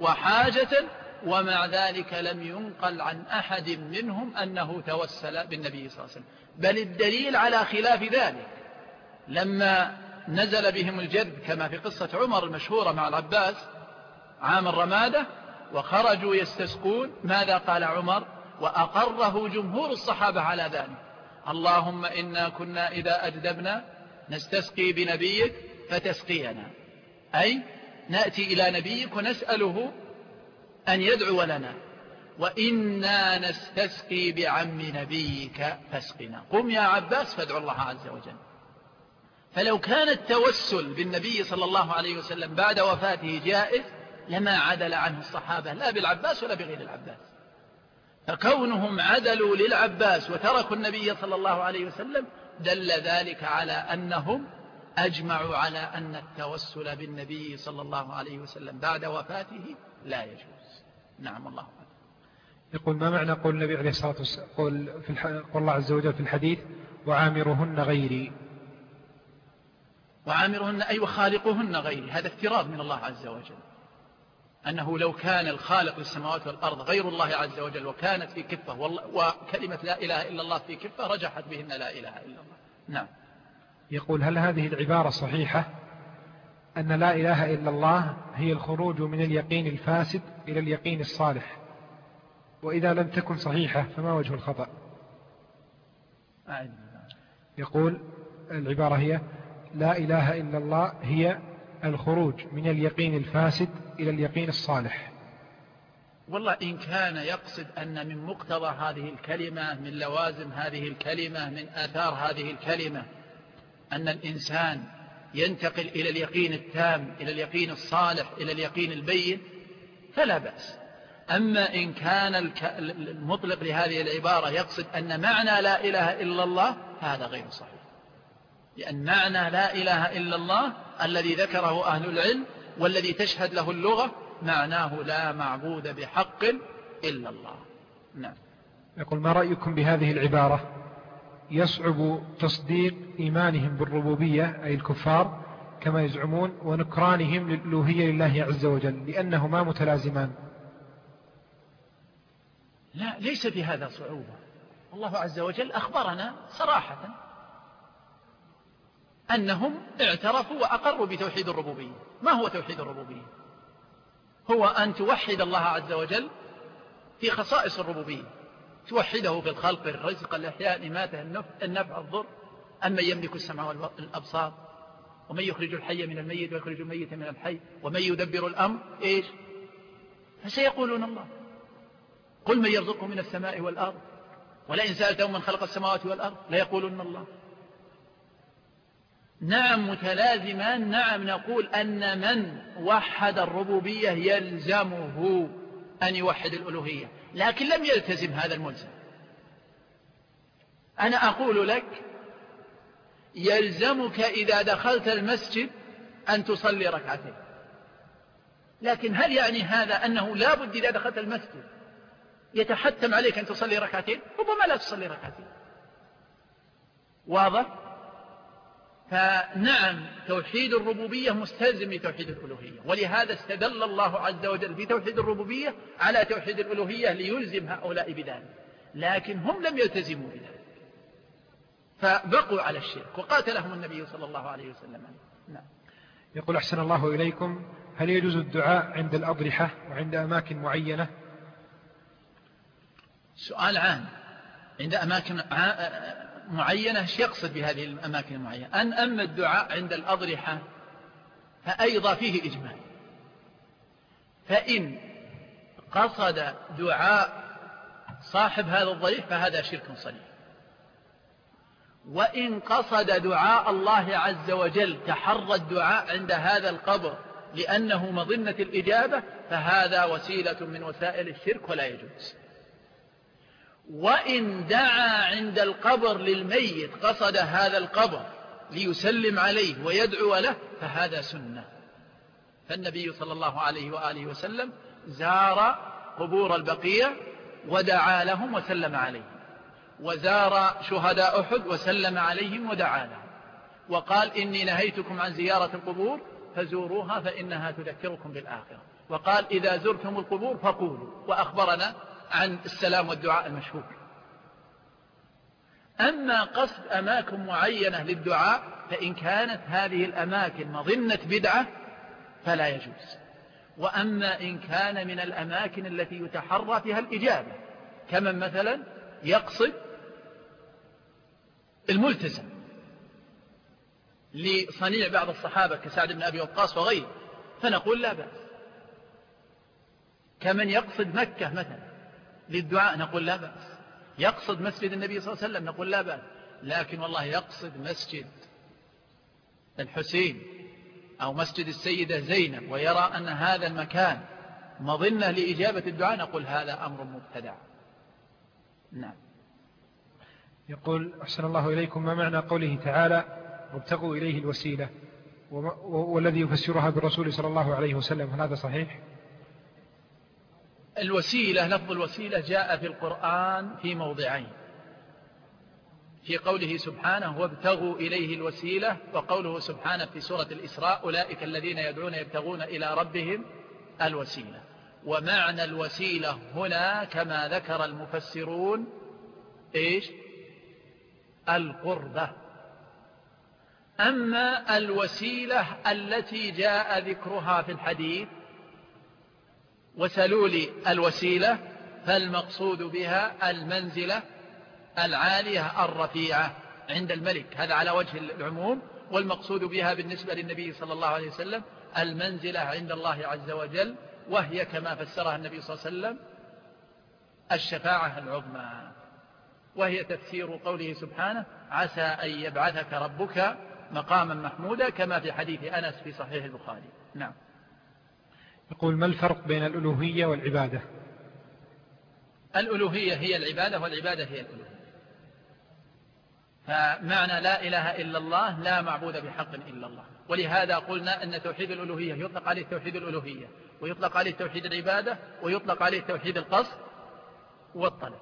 وحاجة ومع ذلك لم ينقل عن أحد منهم أنه توسل بالنبي صلى الله عليه وسلم. بل الدليل على خلاف ذلك. لما نزل بهم الجد كما في قصة عمر المشهورة مع العباس عام الرمادة وخرجوا يستسقون ماذا قال عمر؟ وأقره جمهور الصحابة على ذلك. اللهم إنا كنا إذا أجدبنا نستسقي بنبيك فتسقينا. أي نأتي إلى نبيك ونسأله أن يدعو لنا. وإنا نستسقي بعم نبيك فاسقنا. قم يا عباس فادعو الله عز وجل. فلو كان التوسل بالنبي صلى الله عليه وسلم بعد وفاته جائز لما عدل عنه الصحابة لا بالعباس ولا بغير العباس. فكونهم عدلوا للعباس وتركوا النبي صلى الله عليه وسلم دل ذلك على أنهم أجمعوا على أن التوسل بالنبي صلى الله عليه وسلم بعد وفاته لا يجوز. نعم الله يقول ما معنى قول النبي عليه الصلاة والسلام قول, في الح... قول الله عز وجل في الحديث وعامرهن غيري. وعامرهن أي وخالقهن غيري. هذا افتراض من الله عز وجل. أنه لو كان الخالق للسماوات والأرض غير الله عز وجل وكانت في كفة وكلمة لا إله إلا الله في كفة رجحت بهن لا إله إلا الله. نعم. يقول هل هذه العبارة صحيحة؟ أن لا إله إلا الله هي الخروج من اليقين الفاسد إلى اليقين الصالح. وإذا لم تكن صحيحة فما وجه الخطأ؟ يقول العبارة هي لا إله إلا الله هي الخروج من اليقين الفاسد إلى اليقين الصالح. والله إن كان يقصد أن من مقتضى هذه الكلمة من لوازم هذه الكلمة من آثار هذه الكلمة أن الإنسان ينتقل إلى اليقين التام إلى اليقين الصالح إلى اليقين البين فلا بأس. أما إن كان المطلق لهذه العبارة يقصد أن معنى لا إله إلا الله هذا غير صحيح. لأن معنى لا إله إلا الله الذي ذكره أهل العلم والذي تشهد له اللغة معناه لا معبود بحق إلا الله. نعم. يقول ما رأيكم بهذه العبارة؟ يصعب تصديق إيمانهم بالربوبية أي الكفار كما يزعمون ونكرانهم للألوهية لله عز وجل لأنهما متلازمان. لا ليس في هذا صعوبة. الله عز وجل أخبرنا صراحة أنهم اعترفوا وأقروا بتوحيد الربوبية. ما هو توحيد الربوبية؟ هو أن توحد الله عز وجل في خصائص الربوبية. توحده في الخلق الرزق الإحياء الإماتة النفع الضر. أما يملك السمع والأبصار ومن يخرج الحي من الميت ويخرج الميت من الحي ومن يدبر الأمر إيش؟ فسيقولون الله. قل من يرزقه من السماء والأرض ولئن سألتهم من خلق السماوات والأرض ليقولون الله. نعم متلازمان نعم نقول أن من وحد الربوبية يلزمه أن يوحد الألوهية لكن لم يلتزم هذا الملزم. أنا أقول لك يلزمك إذا دخلت المسجد أن تصلي ركعتين. لكن هل يعني هذا أنه لا بد إذا دخلت المسجد يتحتم عليك أن تصلي ركعتين ربما لا تصلي ركعتين. واضح؟ فنعم توحيد الربوبية مستلزم لتوحيد الألوهية. ولهذا استدل الله عز وجل في توحيد الربوبية على توحيد الألوهية ليلزم هؤلاء بذلك. لكن هم لم يلتزموا بذلك. فبقوا على الشرك وقاتلهم النبي صلى الله عليه وسلم. نعم. يقول أحسن الله إليكم هل يجوز الدعاء عند الأضرحة وعند أماكن معينة؟ سؤال عام. عند أماكن معينة إيش يقصد بهذه الأماكن المعينة؟ أن أما الدعاء عند الأضرحة فأيضا فيه إجمال. فإن قصد دعاء صاحب هذا الضريح فهذا شرك صريح. وإن قصد دعاء الله عز وجل تحرى الدعاء عند هذا القبر لأنه مظنة الإجابة فهذا وسيلة من وسائل الشرك ولا يجوز. وإن دعا عند القبر للميت قصد هذا القبر ليسلم عليه ويدعو له فهذا سنة. فالنبي صلى الله عليه وآله وسلم زار قبور البقية ودعا لهم وسلم عليهم. وزار شهداء أحد وسلم عليهم ودعا لهم. وقال إني نهيتكم عن زيارة القبور فزوروها فإنها تذكركم بالآخرة. وقال إذا زرتم القبور فقولوا وأخبرنا عن السلام والدعاء المشهور. أما قصد أماكن معينة للدعاء فإن كانت هذه الأماكن مظنة بدعة فلا يجوز. وأما إن كان من الأماكن التي يتحرى فيها الإجابة كمن مثلا يقصد الملتزم لصنيع بعض الصحابة كسعد بن أبي وقاص وغيره فنقول لا بأس. كمن يقصد مكة مثلا للدعاء نقول لا بأس. يقصد مسجد النبي صلى الله عليه وسلم نقول لا بأس. لكن والله يقصد مسجد الحسين أو مسجد السيدة زينب ويرى أن هذا المكان مظنة لإجابة الدعاء نقول هذا أمر مبتدع. نعم. يقول أحسن الله إليكم ما معنى قوله تعالى وابتغوا إليه الوسيلة والذي يفسرها بالرسول صلى الله عليه وسلم هل هذا صحيح؟ الوسيلة لفظ الوسيلة جاء في القرآن في موضعين. في قوله سبحانه وابتغوا إليه الوسيلة وقوله سبحانه في سورة الإسراء أولئك الذين يدعون يبتغون إلى ربهم الوسيلة. ومعنى الوسيلة هنا كما ذكر المفسرون إيش؟ القربة. أما الوسيلة التي جاء ذكرها في الحديث وسلوا لي الوسيلة فالمقصود بها المنزلة العالية الرفيعة عند الملك هذا على وجه العموم. والمقصود بها بالنسبة للنبي صلى الله عليه وسلم المنزلة عند الله عز وجل وهي كما فسرها النبي صلى الله عليه وسلم الشفاعة العظمى. وهي تفسير قوله سبحانه عسى أن يبعثك ربك مقاما محمودا كما في حديث أنس في صحيح البخاري. نعم. يقول ما الفرق بين الألوهية والعبادة؟ الألوهية هي العبادة والعبادة هي الألوهية. فمعنى لا إله إلا الله لا معبود بحق إلا الله. ولهذا قلنا أن توحيد الألوهية يطلق عليه توحيد الألوهية ويطلق عليه توحيد العبادة ويطلق عليه توحيد القصد والطلب.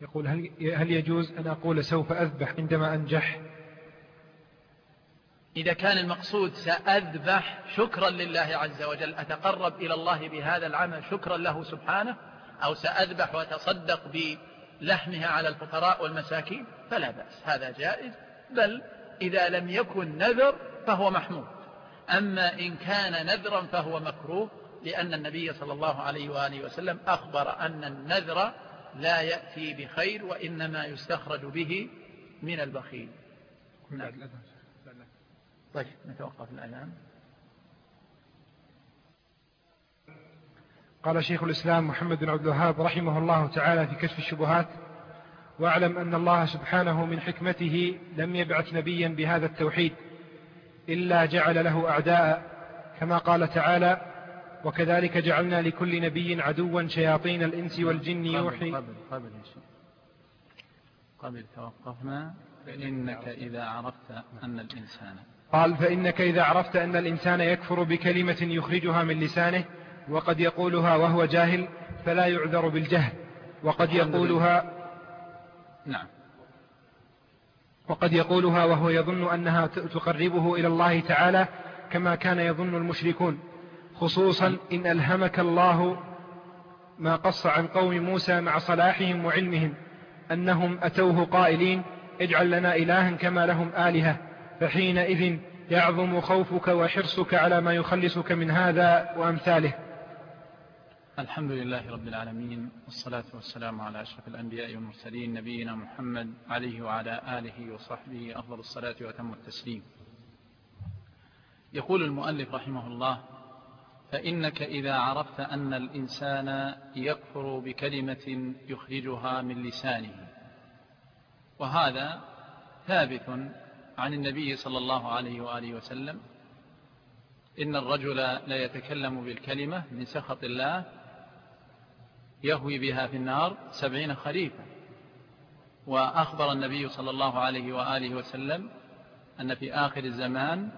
يقول هل, هل يجوز أن أقول سوف أذبح عندما أنجح؟ إذا كان المقصود سأذبح شكرا لله عز وجل أتقرب إلى الله بهذا العمل شكرا له سبحانه أو سأذبح وأتصدق بلحمها على الفقراء والمساكين؟ فلا بأس هذا جائز. بل إذا لم يكن نذر فهو محمود. أما إن كان نذرا فهو مكروه لأن النبي صلى الله عليه وآله وسلم أخبر أن النذر لا يأتي بخير وإنما يستخرج به من البخيل. نعم. طيب نتوقف الآن. قال شيخ الإسلام محمد بن عبد الوهاب رحمه الله تعالى في كشف الشبهات واعلم أن الله سبحانه من حكمته لم يبعث نبيا بهذا التوحيد إلا جعل له أعداء كما قال تعالى وكذلك جعلنا لكل نبي عدوا شياطين الإنس والجن يوحي قبل قبل قبل توقفنا فإنك إذا عرفت أن الإنسان قال فإنك إذا عرفت أن الإنسان يكفر بكلمة يخرجها من لسانه وقد يقولها وهو جاهل فلا يعذر بالجهل. وقد يقولها نعم. وقد يقولها وهو يظن أنها تقربه إلى الله تعالى كما كان يظن المشركون. خصوصا إن ألهمك الله ما قص عن قوم موسى مع صلاحهم وعلمهم أنهم أتوه قائلين اجعل لنا إلها كما لهم آلهة. فحينئذ يعظم خوفك وحرصك على ما يخلصك من هذا وأمثاله. الحمد لله رب العالمين والصلاة والسلام على أشرف الأنبياء والمرسلين نبينا محمد عليه وعلى آله وصحبه أفضل الصلاة وتم التسليم. يقول المؤلف رحمه الله فإنك إذا عرفت أن الإنسان يكفر بكلمة يخرجها من لسانه وهذا ثابت عن النبي صلى الله عليه وآله وسلم إن الرجل لا يتكلم بالكلمة من سخط الله يهوي بها في النار سبعين خريفا. وأخبر النبي صلى الله عليه وآله وسلم أن في آخر الزمان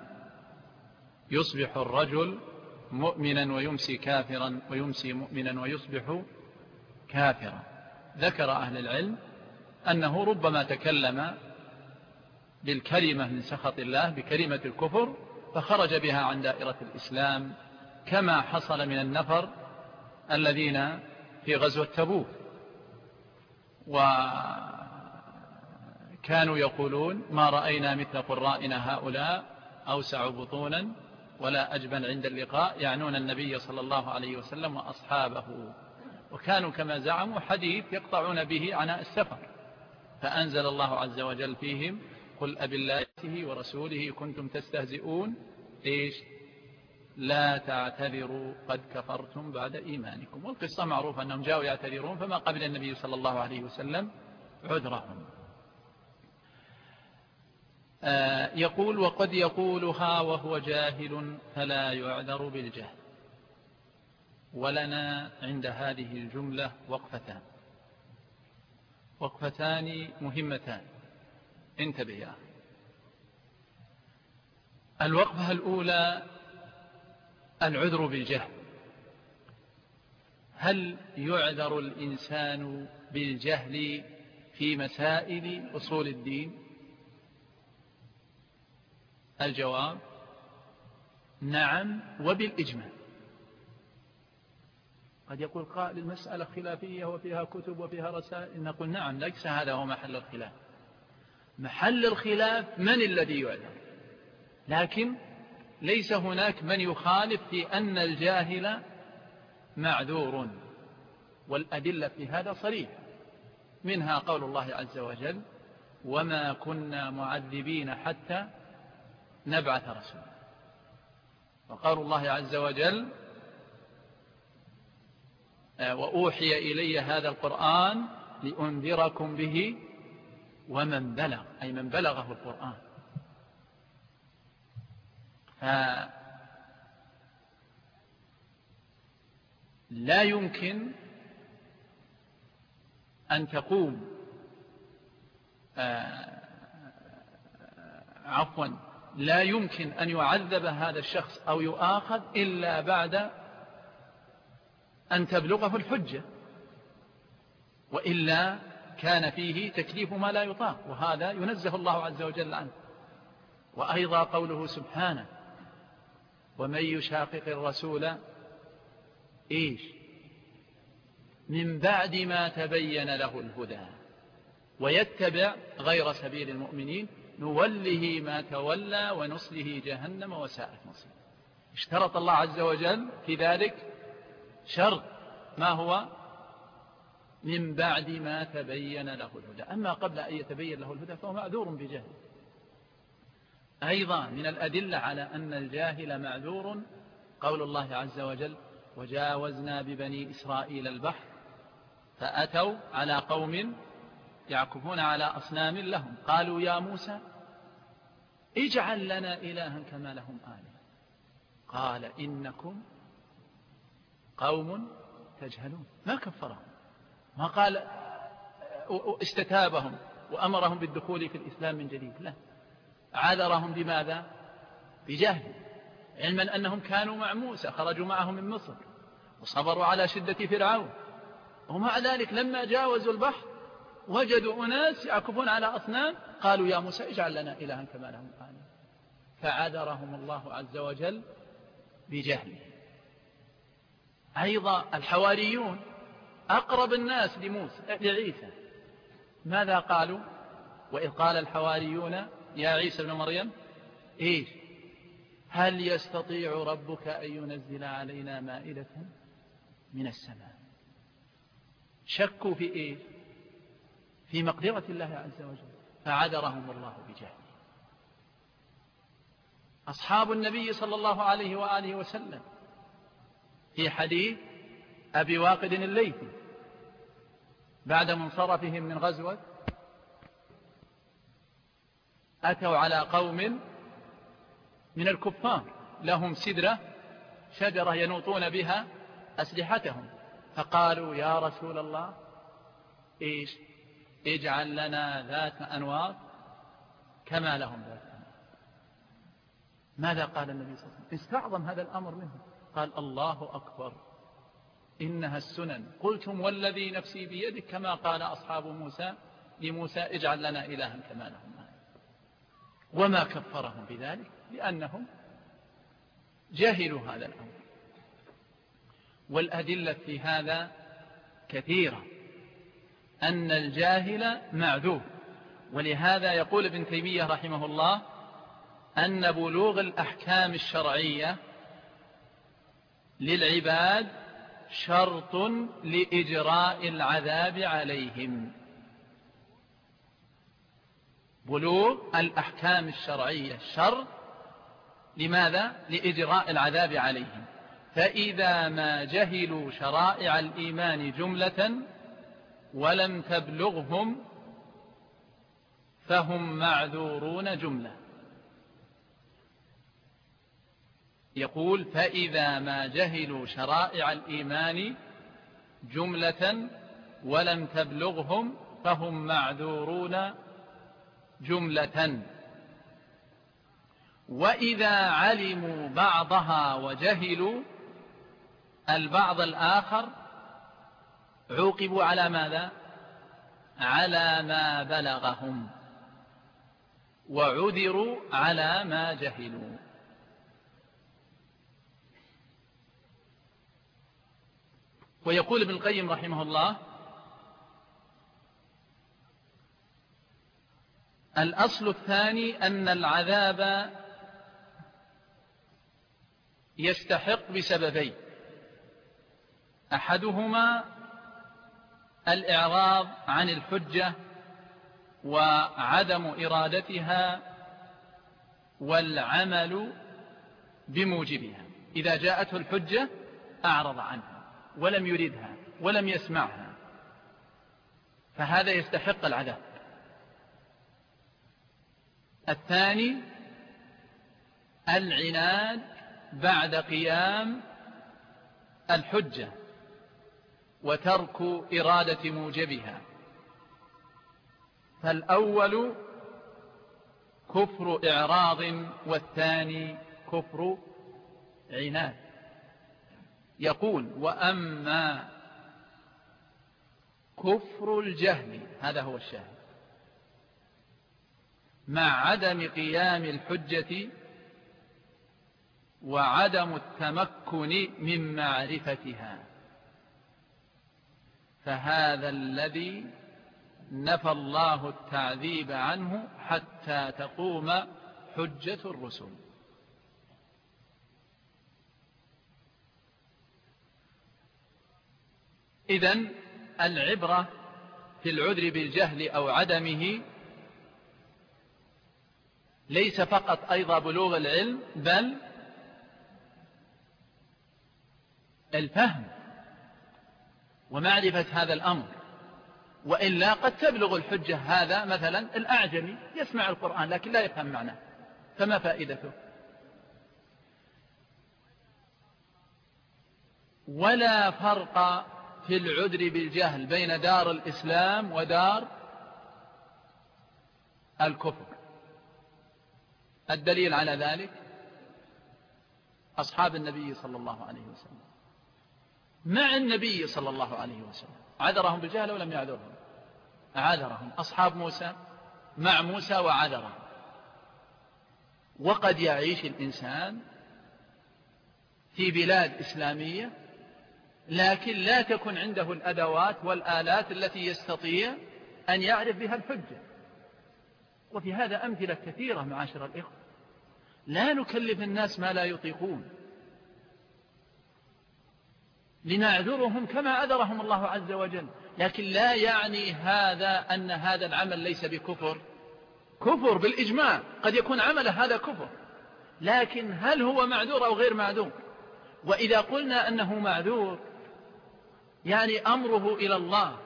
يصبح الرجل مؤمنا ويمسي كافرا ويمسي مؤمنا ويصبح كافرا. ذكر أهل العلم أنه ربما تكلم بالكلمة من سخط الله بكلمة الكفر فخرج بها عن دائرة الإسلام كما حصل من النفر الذين في غزوة تبوك. وكانوا يقولون ما رأينا مثل قرائنا هؤلاء أوسع بطونا ولا أجبن عند اللقاء يعنون النبي صلى الله عليه وسلم وأصحابه. وكانوا كما زعموا حديث يقطعون به عناء السفر. فأنزل الله عز وجل فيهم قل أب الله ورسوله كنتم تستهزئون. إيش؟ لا تعتذروا قد كفرتم بعد إيمانكم. والقصة معروفة أنهم جاءوا يعتذرون فما قبل النبي صلى الله عليه وسلم عذرهم. آه، يقول وقد يقولها وهو جاهل فلا يعذر بالجهل. ولنا عند هذه الجملة وقفتان. وقفتان مهمتان. انتبه يا أخي. الوقفة الأولى العذر بالجهل. هل يعذر الإنسان بالجهل في مسائل أصول الدين؟ الجواب نعم وبالإجماع. قد يقول قائل المسألة خلافية وفيها كتب وفيها رسائل نقول نعم ليس هذا هو محل الخلاف. محل الخلاف من الذي يعذر لكن ليس هناك من يخالف في أن الجاهل معذور والأدلة في هذا صريح. منها قول الله عز وجل وما كنا معذبين حتى نبعث رسولا. وقال الله عز وجل آه، وأوحي إلي هذا القرآن لأنذركم به ومن بلغ أي من بلغه القرآن. لا يمكن أن تقوم آه، عفوا لا يمكن أن يعذب هذا الشخص أو يؤاخذ إلا بعد أن تبلغه الحجة وإلا كان فيه تكليف ما لا يطاق وهذا ينزه الله عز وجل عنه. وأيضا قوله سبحانه ومن يشاقق الرسول إيش؟ من بعد ما تبين له الهدى ويتبع غير سبيل المؤمنين نوله ما تولى ونصله جهنم وساءت مصير اشترط الله عز وجل في ذلك شرط ما هو؟ من بعد ما تبين له الهدى. أما قبل أن يتبين له الهدى فهو معذور بجهل أيضا من الأدلة على أن الجاهل معذور قول الله عز وجل وجاوزنا ببني إسرائيل البحر فأتوا على قوم يعكفون على أصنام لهم. قالوا يا موسى اجعل لنا إلها كما لهم آلهة. قال إنكم قوم تجهلون. ما كفرهم. ما قال استتابهم وأمرهم بالدخول في الإسلام من جديد. لا. عذرهم بماذا؟ بجهل. علما أنهم كانوا مع موسى خرجوا معه من مصر وصبروا على شدة فرعون. ومع ذلك لما جاوزوا البحر وجدوا أناس يعكفون على أصنام قالوا يا موسى اجعل لنا إلها كما لهم آلهة فعذرهم الله عز وجل بجهله. أيضا الحواريون أقرب الناس لموسى لعيسى. ماذا قالوا؟ وإذ قال الحواريون يا عيسى ابن مريم إيش؟ هل يستطيع ربك أن ينزل علينا مائدة من السماء؟ شكوا في إيه في مقدرة الله عز وجل فعذرهم الله بجهله. أصحاب النبي صلى الله عليه وآله وسلم في حديث أبي واقد الليثي بعد منصرفهم من غزوة أتوا على قوم من الكفار لهم سدرة شجرة ينوطون بها أسلحتهم. فقالوا يا رسول الله إيش؟ اجعل لنا ذات أنواط كما لهم ذات ماذا قال النبي صلى الله عليه وسلم؟ استعظم هذا الأمر منه قال الله أكبر. إنها السنن. قلتم والذي نفسي بيدك كما قال أصحاب موسى لموسى اجعل لنا إلها كما لهم. وما كفرهم بذلك؟ لأنهم جهلوا هذا الأمر. والأدلة في هذا كثيرة. أن الجاهل معذور. ولهذا يقول ابن تيمية رحمه الله أن بلوغ الأحكام الشرعية للعباد شرط لإجراء العذاب عليهم. بلوغ الأحكام الشرعية. شرط لماذا؟ لإجراء العذاب عليهم. فإذا ما جهلوا شرائع الإيمان جملة ولم تبلغهم فهم معذورون جملة. يقول فإذا ما جهلوا شرائع الإيمان جملة ولم تبلغهم فهم معذورون جملة. وإذا علموا بعضها وجهلوا البعض الآخر عوقبوا على ماذا؟ على ما بلغهم وعذروا على ما جهلوا. ويقول ابن القيم رحمه الله الأصل الثاني أن العذاب يستحق بسببين أحدهما الإعراض عن الحجة وعدم إرادتها والعمل بموجبها إذا جاءته الحجة أعرض عنها. ولم يريدها ولم يسمعها. فهذا يستحق العذاب. الثاني العناد بعد قيام الحجة وترك إرادة موجبها. فالأول كفر إعراض والثاني كفر عناد. يقول وأما كفر الجهل هذا هو الشاهد مع عدم قيام الحجة وعدم التمكن من معرفتها. فهذا الذي نفى الله التعذيب عنه حتى تقوم حجة الرسل. إذن العبرة في العذر بالجهل أو عدمه ليس فقط أيضا بلوغ العلم بل الفهم ومعرفة هذا الأمر. وإلا قد تبلغ الحجة هذا مثلا الأعجمي يسمع القرآن لكن لا يفهم معناه. فما فائدته؟ ولا فرق في العذر بالجهل بين دار الإسلام ودار الكفر. الدليل على ذلك أصحاب النبي صلى الله عليه وسلم. مع النبي صلى الله عليه وسلم. عذرهم بالجهل ولم يعذرهم؟ عذرهم. أصحاب موسى مع موسى وعذرهم. وقد يعيش الإنسان في بلاد إسلامية لكن لا تكن عنده الأدوات والآلات التي يستطيع أن يعرف بها الحجة. وفي هذا أمثلة كثيرة معاشر الإخوة. لا نكلف الناس ما لا يطيقون. لنعذرهم كما عذرهم الله عز وجل. لكن لا يعني هذا أن هذا العمل ليس بكفر. كفر بالإجماع. قد يكون عمله هذا كفر. لكن هل هو معذور أو غير معذور؟ وإذا قلنا أنه معذور يعني أمره إلى الله.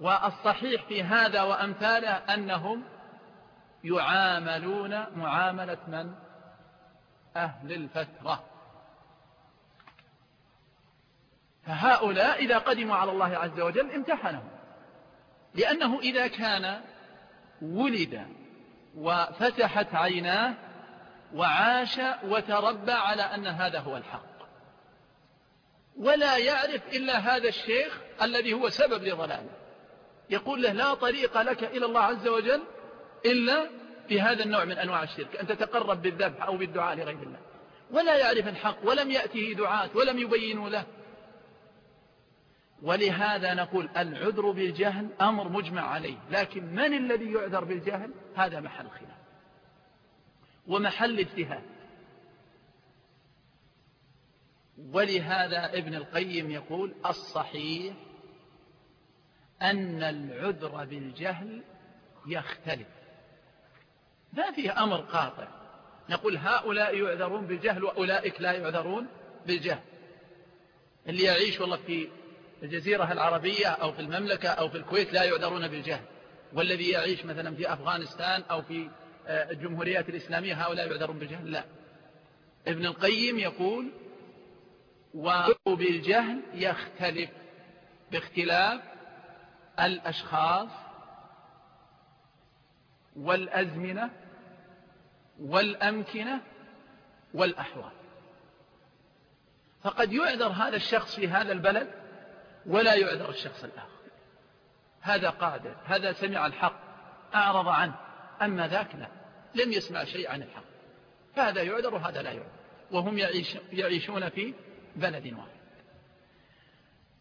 والصحيح في هذا وأمثاله أنهم يعاملون معاملة من؟ أهل الفترة. فهؤلاء إذا قدموا على الله عز وجل امتحنهم. لأنه إذا كان ولد وفتحت عيناه وعاش وتربى على أن هذا هو الحق. ولا يعرف إلا هذا الشيخ الذي هو سبب لضلاله يقول له لا طريق لك إلى الله عز وجل إلا في هذا النوع من أنواع الشرك أن تتقرب بالذبح أو بالدعاء لغير الله. ولا يعرف الحق ولم يأته دعاة ولم يبينوا له. ولهذا نقول العذر بالجهل أمر مجمع عليه لكن من الذي يعذر بالجهل؟ هذا محل خلاف. ومحل اجتهاد. ولهذا ابن القيم يقول الصحيح أن العذر بالجهل يختلف. ما فيه أمر قاطع. نقول هؤلاء يعذرون بالجهل وأولئك لا يعذرون بالجهل. اللي يعيش والله في الجزيرة العربية أو في المملكة أو في الكويت لا يعذرون بالجهل. والذي يعيش مثلا في أفغانستان أو في آه، الجمهوريات الإسلامية هؤلاء يعذرون بالجهل. لا. ابن القيم يقول وبالجهل يختلف باختلاف الأشخاص والأزمنة والأمكنة والأحوال. فقد يعذر هذا الشخص في هذا البلد ولا يعذر الشخص الآخر. هذا قادر هذا سمع الحق أعرض عنه أما ذاك لا لم يسمع شيء عن الحق. فهذا يعذر وهذا لا يعذر. وهم يعيش يعيشون في بلد واحد.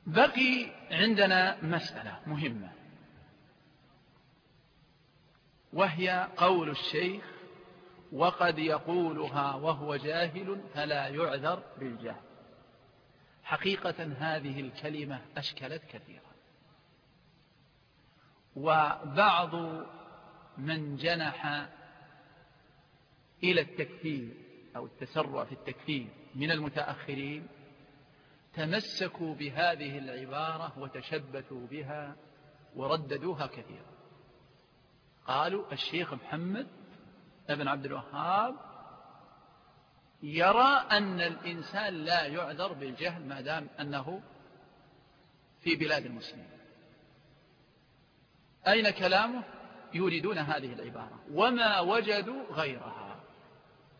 بقي عندنا مسألة مهمة. وهي قول الشيخ وقد يقولها وهو جاهل فلا يعذر بالجهل. حقيقة هذه الكلمة أشكلت كثيرا. وبعض من جنح إلى التكفير أو التسرع في التكفير من المتأخرين تمسكوا بهذه العبارة وتشبثوا بها ورددوها كثيرا. قالوا الشيخ محمد ابن عبد الوهاب يرى أن الإنسان لا يعذر بالجهل ما دام أنه في بلاد المسلمين. أين كلامه؟ يريدون هذه العبارة. وما وجدوا غيرها.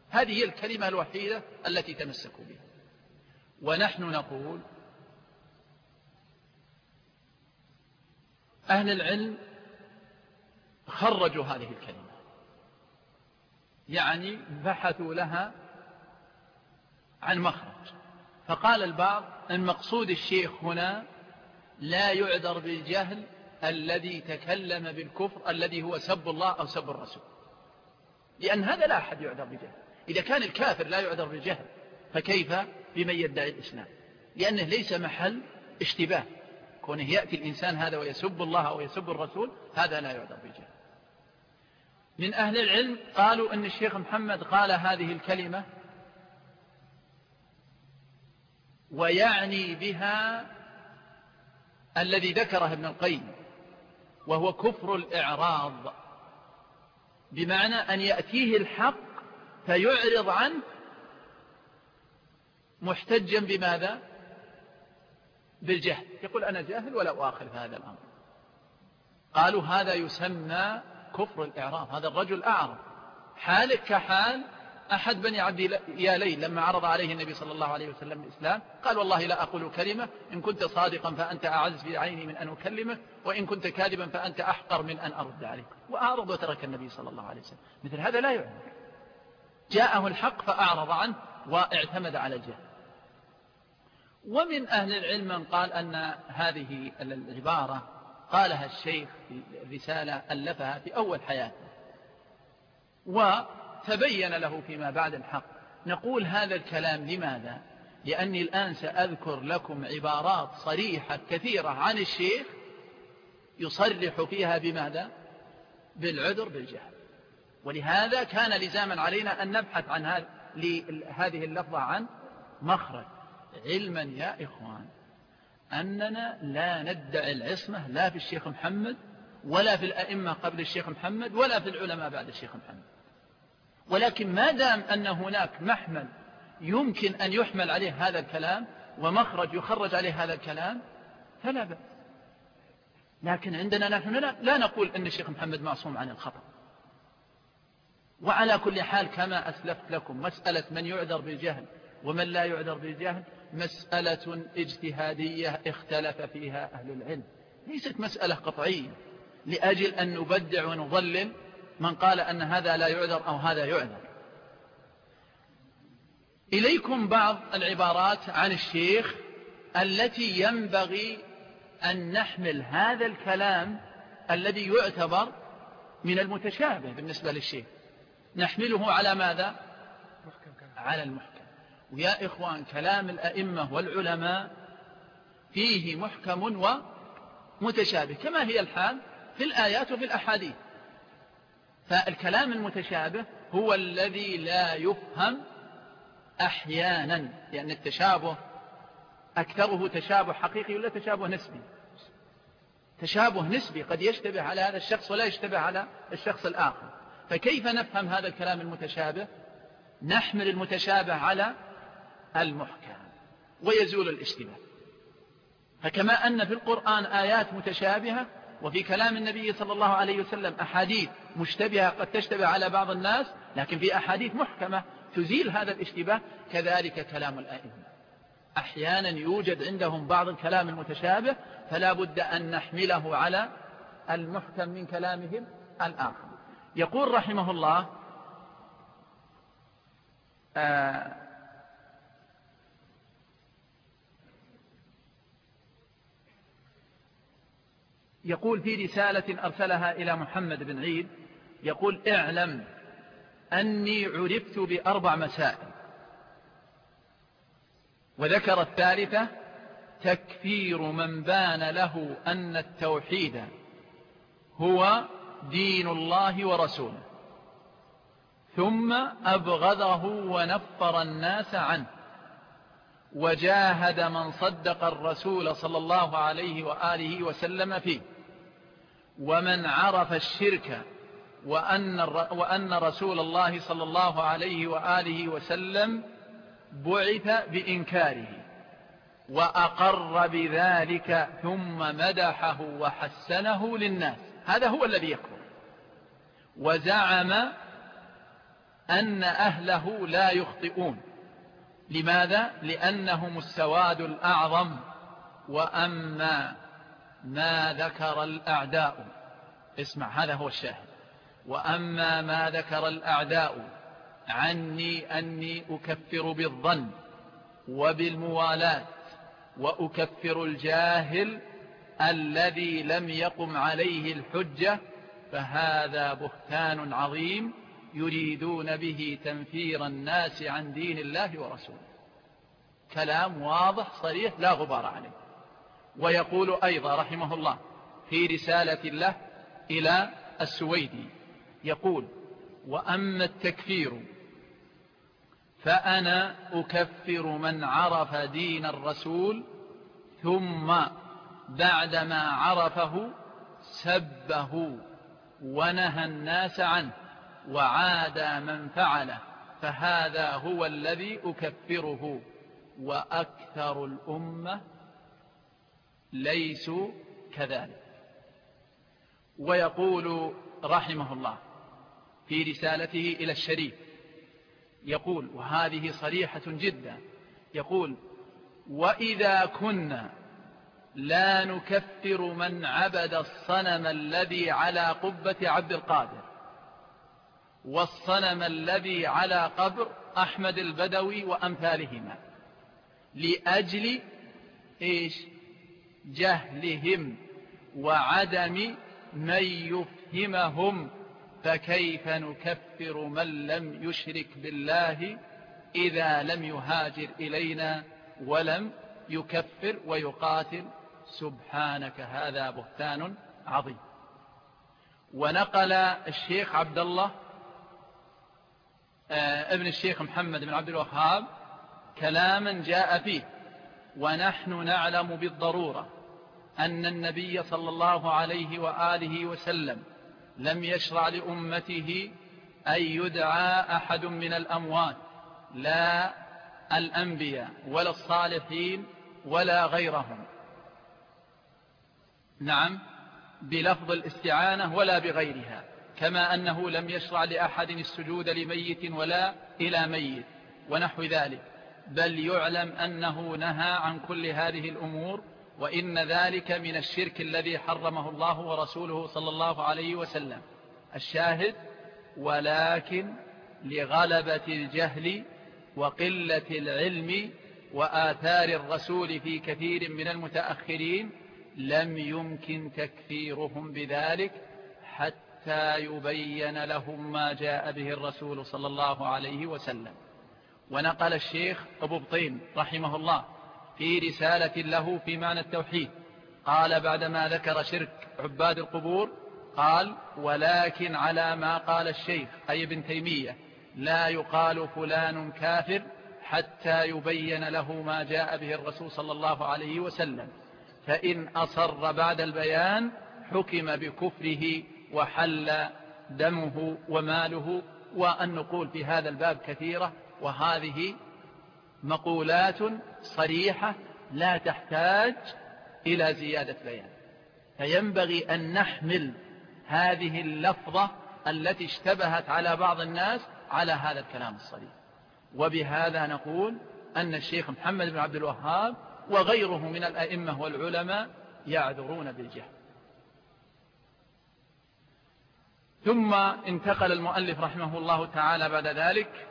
هذه هي الكلمة الوحيدة التي تمسكوا بها. ونحن نقول أهل العلم خرجوا هذه الكلمة. يعني بحثوا لها عن مخرج. فقال البعض المقصود الشيخ هنا لا يعذر بالجهل الذي تكلم بالكفر الذي هو سب الله أو سب الرسول. لأن هذا لا أحد يعذر بالجهل إذا كان الكافر لا يعذر بالجهل فكيف بمن يدعي الإسلام لأنه ليس محل اشتباه. كونه يأتي الإنسان هذا ويسب الله أو يسب الرسول هذا لا يعذر بالجهل. من أهل العلم قالوا أن الشيخ محمد قال هذه الكلمة ويعني بها الذي ذكره ابن القيم وهو كفر الإعراض بمعنى أن يأتيه الحق فيعرض عنه محتجا بماذا؟ بالجهل. يقول أنا جاهل ولا أؤاخذ هذا الأمر. قالوا هذا يسمى كفر الإعراض هذا الرجل أعرض حالك كحال أحد بني عبد يا ليل لما عرض عليه النبي صلى الله عليه وسلم الإسلام قال والله لا أقول كلمة. إن كنت صادقا فأنت أعز في عيني من أن أكلمه وإن كنت كاذبا فأنت أحقر من أن أرد عليك. وأعرض وترك النبي صلى الله عليه وسلم. مثل هذا لا يعلم جاءه الحق فأعرض عنه واعتمد على الجهل. ومن أهل العلم من قال أن هذه العبارة قالها الشيخ في رسالة ألفها في أول حياته. وتبين له فيما بعد الحق. نقول هذا الكلام لماذا؟ لأني الآن سأذكر لكم عبارات صريحة كثيرة عن الشيخ يصرح فيها بماذا؟ بالعذر بالجهل. ولهذا كان لزاما علينا أن نبحث عن هذه اللفظة عن مخرج. علما يا إخوان أننا لا ندعي العصمة لا في الشيخ محمد ولا في الأئمة قبل الشيخ محمد ولا في العلماء بعد الشيخ محمد. ولكن ما دام أن هناك محمل يمكن أن يحمل عليه هذا الكلام ومخرج يخرج عليه هذا الكلام فلا بأس. لكن عندنا نحن لا نقول أن الشيخ محمد معصوم عن الخطأ. وعلى كل حال كما أسلفت لكم مسألة من يعذر بالجهل ومن لا يعذر بالجهل مسألة اجتهادية اختلف فيها أهل العلم. ليست مسألة قطعية. لأجل أن نبدع ونضلل من قال أن هذا لا يعذر أو هذا يعذر. إليكم بعض العبارات عن الشيخ التي ينبغي أن نحمل هذا الكلام الذي يعتبر من المتشابه بالنسبة للشيخ. نحمله على ماذا؟ على المحكم. ويا إخوان كلام الأئمة والعلماء فيه محكم ومتشابه كما هي الحال في الآيات وفي الأحاديث. فالكلام المتشابه هو الذي لا يفهم أحيانا لأن يعني التشابه أكثره تشابه حقيقي ولا تشابه نسبي؟ تشابه نسبي قد يشتبه على هذا الشخص ولا يشتبه على الشخص الآخر. فكيف نفهم هذا الكلام المتشابه؟ نحمل المتشابه على المحكم ويزول الاشتباه فكما أن في القرآن آيات متشابهة وفي كلام النبي صلى الله عليه وسلم أحاديث مشتبهة قد تشتبه على بعض الناس لكن في أحاديث محكمة تزيل هذا الاشتباه كذلك كلام الآئمة. أحيانا يوجد عندهم بعض الكلام المتشابه فلا بد أن نحمله على المحكم من كلامهم الآخر. يقول رحمه الله آه يقول في رسالة أرسلها إلى محمد بن عيد يقول اعلم أني عرفت بأربع مسائل. وذكر الثالثة تكفير من بان له أن التوحيد هو دين الله ورسوله ثم أبغضه ونفر الناس عنه وجاهد من صدق الرسول صلى الله عليه وآله وسلم فيه. ومن عرف الشرك وأن, وأن رسول الله صلى الله عليه وآله وسلم بعث بإنكاره وأقر بذلك ثم مدحه وحسنه للناس. هذا هو الذي يكفر. وزعم أن أهله لا يخطئون. لماذا؟ لأنهم السواد الأعظم. وأما ما ذكر الأعداء. اسمع هذا هو الشاهد. وأما ما ذكر الأعداء عني أني أكفر بالظن وبالموالاة وأكفر الجاهل الذي لم يقم عليه الحجة فهذا بهتان عظيم يريدون به تنفير الناس عن دين الله ورسوله. كلام واضح صريح لا غبار عليه. ويقول أيضا رحمه الله في رسالة له إلى السويدي يقول وأما التكفير فأنا أكفر من عرف دين الرسول ثم بعدما عرفه سبه ونهى الناس عنه وعاد من فعله فهذا هو الذي أكفره. وأكثر الأمة ليسوا كذلك. ويقول رحمه الله في رسالته إلى الشريف يقول وهذه صريحة جدا يقول وإذا كنا لا نكفر من عبد الصنم الذي على قبة عبد القادر والصنم الذي على قبر أحمد البدوي وأمثالهما لأجل إيش؟ جهلهم وعدم من يفهمهم فكيف نكفر من لم يشرك بالله إذا لم يهاجر إلينا ولم يكفر ويقاتل؟ سبحانك هذا بهتان عظيم. ونقل الشيخ عبد الله آه، ابن الشيخ محمد بن عبد الوهاب كلاما جاء فيه ونحن نعلم بالضرورة أن النبي صلى الله عليه وآله وسلم لم يشرع لأمته أن يدعى أحد من الأموات لا الأنبياء ولا الصالحين ولا غيرهم. نعم بلفظ الاستعانة ولا بغيرها كما أنه لم يشرع لأحد السجود لميت ولا إلى ميت ونحو ذلك. بل يعلم أنه نهى عن كل هذه الأمور وإن ذلك من الشرك الذي حرمه الله ورسوله صلى الله عليه وسلم. الشاهد ولكن لغلبة الجهل وقلة العلم وآثار الرسول في كثير من المتأخرين لم يمكن تكفيرهم بذلك حتى يبين لهم ما جاء به الرسول صلى الله عليه وسلم. ونقل الشيخ أبو بطين رحمه الله في رسالة له في معنى التوحيد. قال بعدما ذكر شرك عباد القبور قال ولكن على ما قال الشيخ. أي ابن تيمية لا يقال فلان كافر حتى يبين له ما جاء به الرسول صلى الله عليه وسلم. فإن أصر بعد البيان حكم بكفره وحل دمه وماله. والنقول في هذا الباب كثيرة وهذه مقولات صريحة لا تحتاج إلى زيادة بيان. فينبغي أن نحمل هذه اللفظة التي اشتبهت على بعض الناس على هذا الكلام الصريح. وبهذا نقول أن الشيخ محمد بن عبد الوهاب وغيره من الأئمة والعلماء يعذرون بالجهل. ثم انتقل المؤلف رحمه الله تعالى بعد ذلك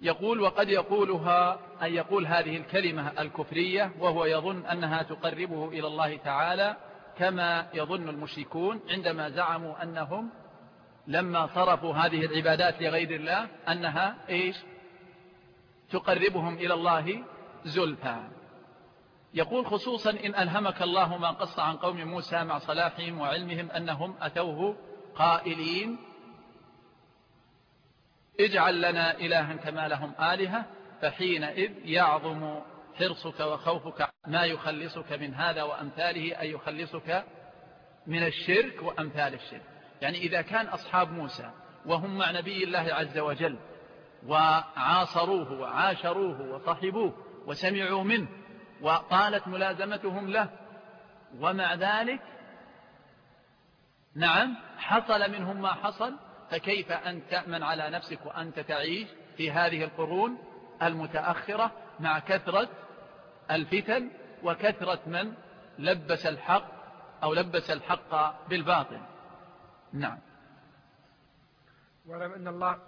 يقول وقد يقولها أن يقول هذه الكلمة الكفرية وهو يظن أنها تقربه إلى الله تعالى كما يظن المشركون عندما زعموا أنهم لما صرفوا هذه العبادات لغير الله أنها إيش؟ تقربهم إلى الله زلفى. يقول خصوصا إن ألهمك الله ما قص عن قوم موسى مع صلاحهم وعلمهم أنهم أتوه قائلين اجعل لنا إلها كما لهم آلهة فحينئذ يعظم حرصك وخوفك ما يخلصك من هذا وأمثاله أي يخلصك من الشرك وأمثال الشرك. يعني إذا كان أصحاب موسى وهم مع نبي الله عز وجل وعاصروه وعاشروه وصحبوه وسمعوا منه وطالت ملازمتهم له ومع ذلك نعم حصل منهم ما حصل فكيف أن تأمن على نفسك وأنت تعيش في هذه القرون المتأخرة مع كثرة الفتن وكثرة من لبس الحق أو لبس الحق بالباطل؟ نعم. واعلم أن الله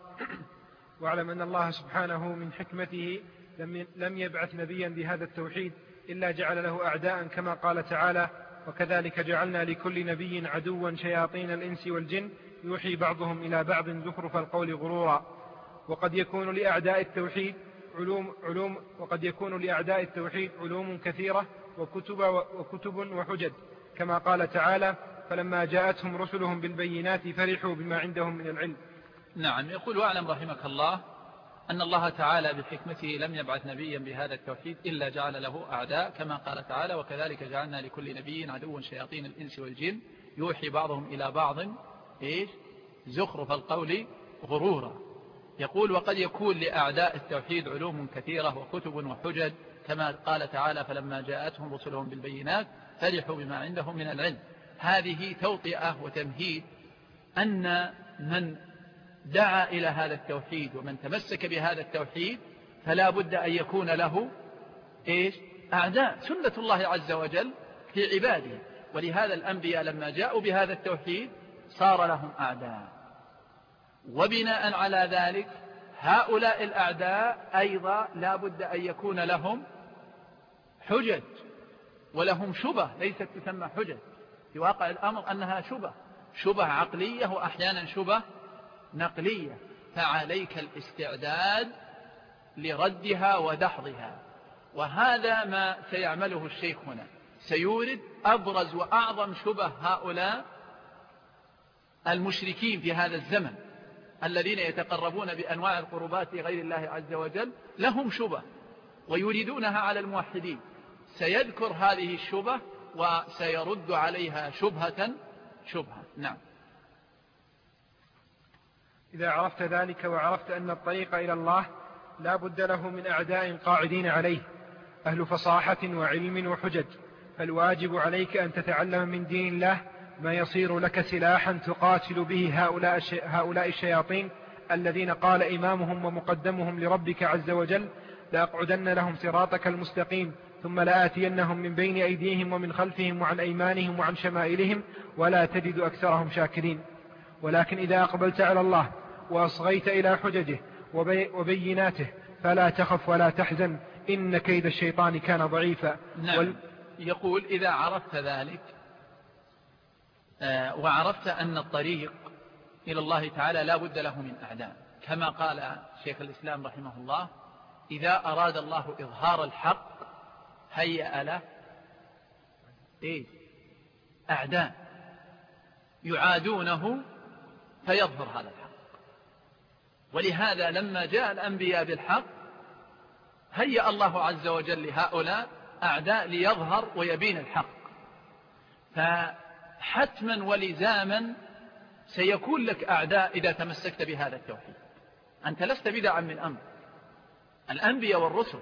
(clears throat) واعلم أن الله سبحانه من حكمته لم لم يبعث نبيا بهذا التوحيد إلا جعل له أعداء كما قال تعالى وكذلك جعلنا لكل نبي عدوا شياطين الإنس والجن يوحي بعضهم إلى بعض زخرف القول غرورا. وقد يكون لأعداء التوحيد علوم, علوم وقد يكون لأعداء التوحيد علوم كثيرة وكتب, وكتب وحجج. كما قال تعالى فلما جاءتهم رسلهم بالبينات فرحوا بما عندهم من العلم. نعم يقول واعلم رحمك الله أن الله تعالى بحكمته لم يبعث نبيا بهذا التوحيد إلا جعل له أعداء. كما قال تعالى وكذلك جعلنا لكل نبي عدوا شياطين الإنس والجن. يوحي بعضهم إلى بعض إيش؟ زخرف القول غرورا. يقول وقد يكون لأعداء التوحيد علوم كثيرة وكتب وحجج كما قال تعالى فلما جاءتهم رسلهم بالبينات فرحوا بما عندهم من العلم هذه توطئة وتمهيد أن من دعا إلى هذا التوحيد ومن تمسك بهذا التوحيد فلا بد أن يكون له إيش؟ أعداء. سنة الله عز وجل في عباده. ولهذا الأنبياء لما جاءوا بهذا التوحيد صار لهم أعداء. وبناء على ذلك هؤلاء الأعداء أيضا لا بد أن يكون لهم حجج ولهم شبه ليست تسمى حجج. في واقع الأمر أنها شبه شبه عقلية وأحيانا شبه نقلية. فعليك الاستعداد لردها ودحضها. وهذا ما سيعمله الشيخ هنا. سيورد أبرز وأعظم شبه هؤلاء المشركين في هذا الزمن الذين يتقربون بأنواع القربات لغير الله عز وجل لهم شبه ويريدونها على الموحدين. سيذكر هذه الشبه وسيرد عليها شبهة شبهة. نعم. إذا عرفت ذلك وعرفت أن الطريق إلى الله لا بد له من أعداء قاعدين عليه أهل فصاحة وعلم وحجج. فالواجب عليك أن تتعلم من دين الله ما يصير لك سلاحا تقاتل به هؤلاء, هؤلاء الشياطين الذين قال إمامهم ومقدمهم لربك عز وجل لأقعدن لهم صراطك المستقيم ثم لآتينهم من بين أيديهم ومن خلفهم وعن أيمانهم وعن شمائلهم ولا تجد أكثرهم شاكرين. ولكن إذا أقبلت على الله وأصغيت إلى حججه وبيناته فلا تخف ولا تحزن إن كيد الشيطان كان ضعيفا. نعم. وال... يقول إذا عرفت ذلك وعرفت أن الطريق إلى الله تعالى لا بد له من أعداء. كما قال شيخ الإسلام رحمه الله إذا أراد الله إظهار الحق هيأ له إيه؟ أعداء. يعادونه فيظهر هذا الحق. ولهذا لما جاء الأنبياء بالحق هيأ الله عز وجل لهؤلاء أعداء ليظهر ويبين الحق. فحتما ولزاما سيكون لك أعداء إذا تمسكت بهذا التوحيد. أنت لست بدعا من أمر. الأنبياء والرسل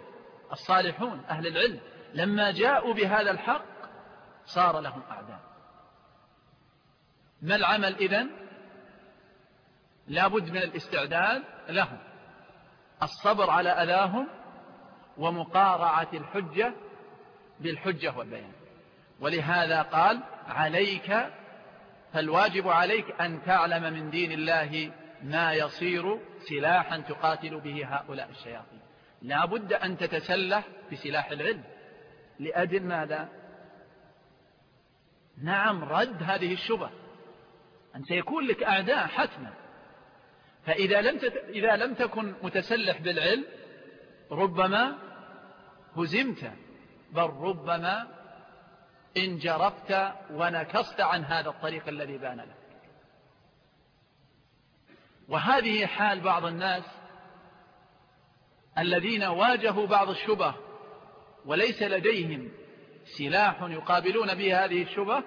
الصالحون أهل العلم لما جاءوا بهذا الحق صار لهم أعداء. ما العمل إذن؟ لا بد من الاستعداد لهم. الصبر على أذاهم ومقارعة الحجة بالحجة والبيان. ولهذا قال عليك فالواجب عليك أن تعلم من دين الله ما يصير سلاحا تقاتل به هؤلاء الشياطين. لا بد أن تتسلح بسلاح العلم. لأجل ماذا؟ نعم رد هذه الشبه أن سيكون لك أعداء حتما. فإذا لم, تت... إذا لم تكن متسلح بالعلم ربما هزمت. بل ربما انجرفت ونكصت عن هذا الطريق الذي بان لك. وهذه حال بعض الناس الذين واجهوا بعض الشبه وليس لديهم سلاح يقابلون به هذه الشبه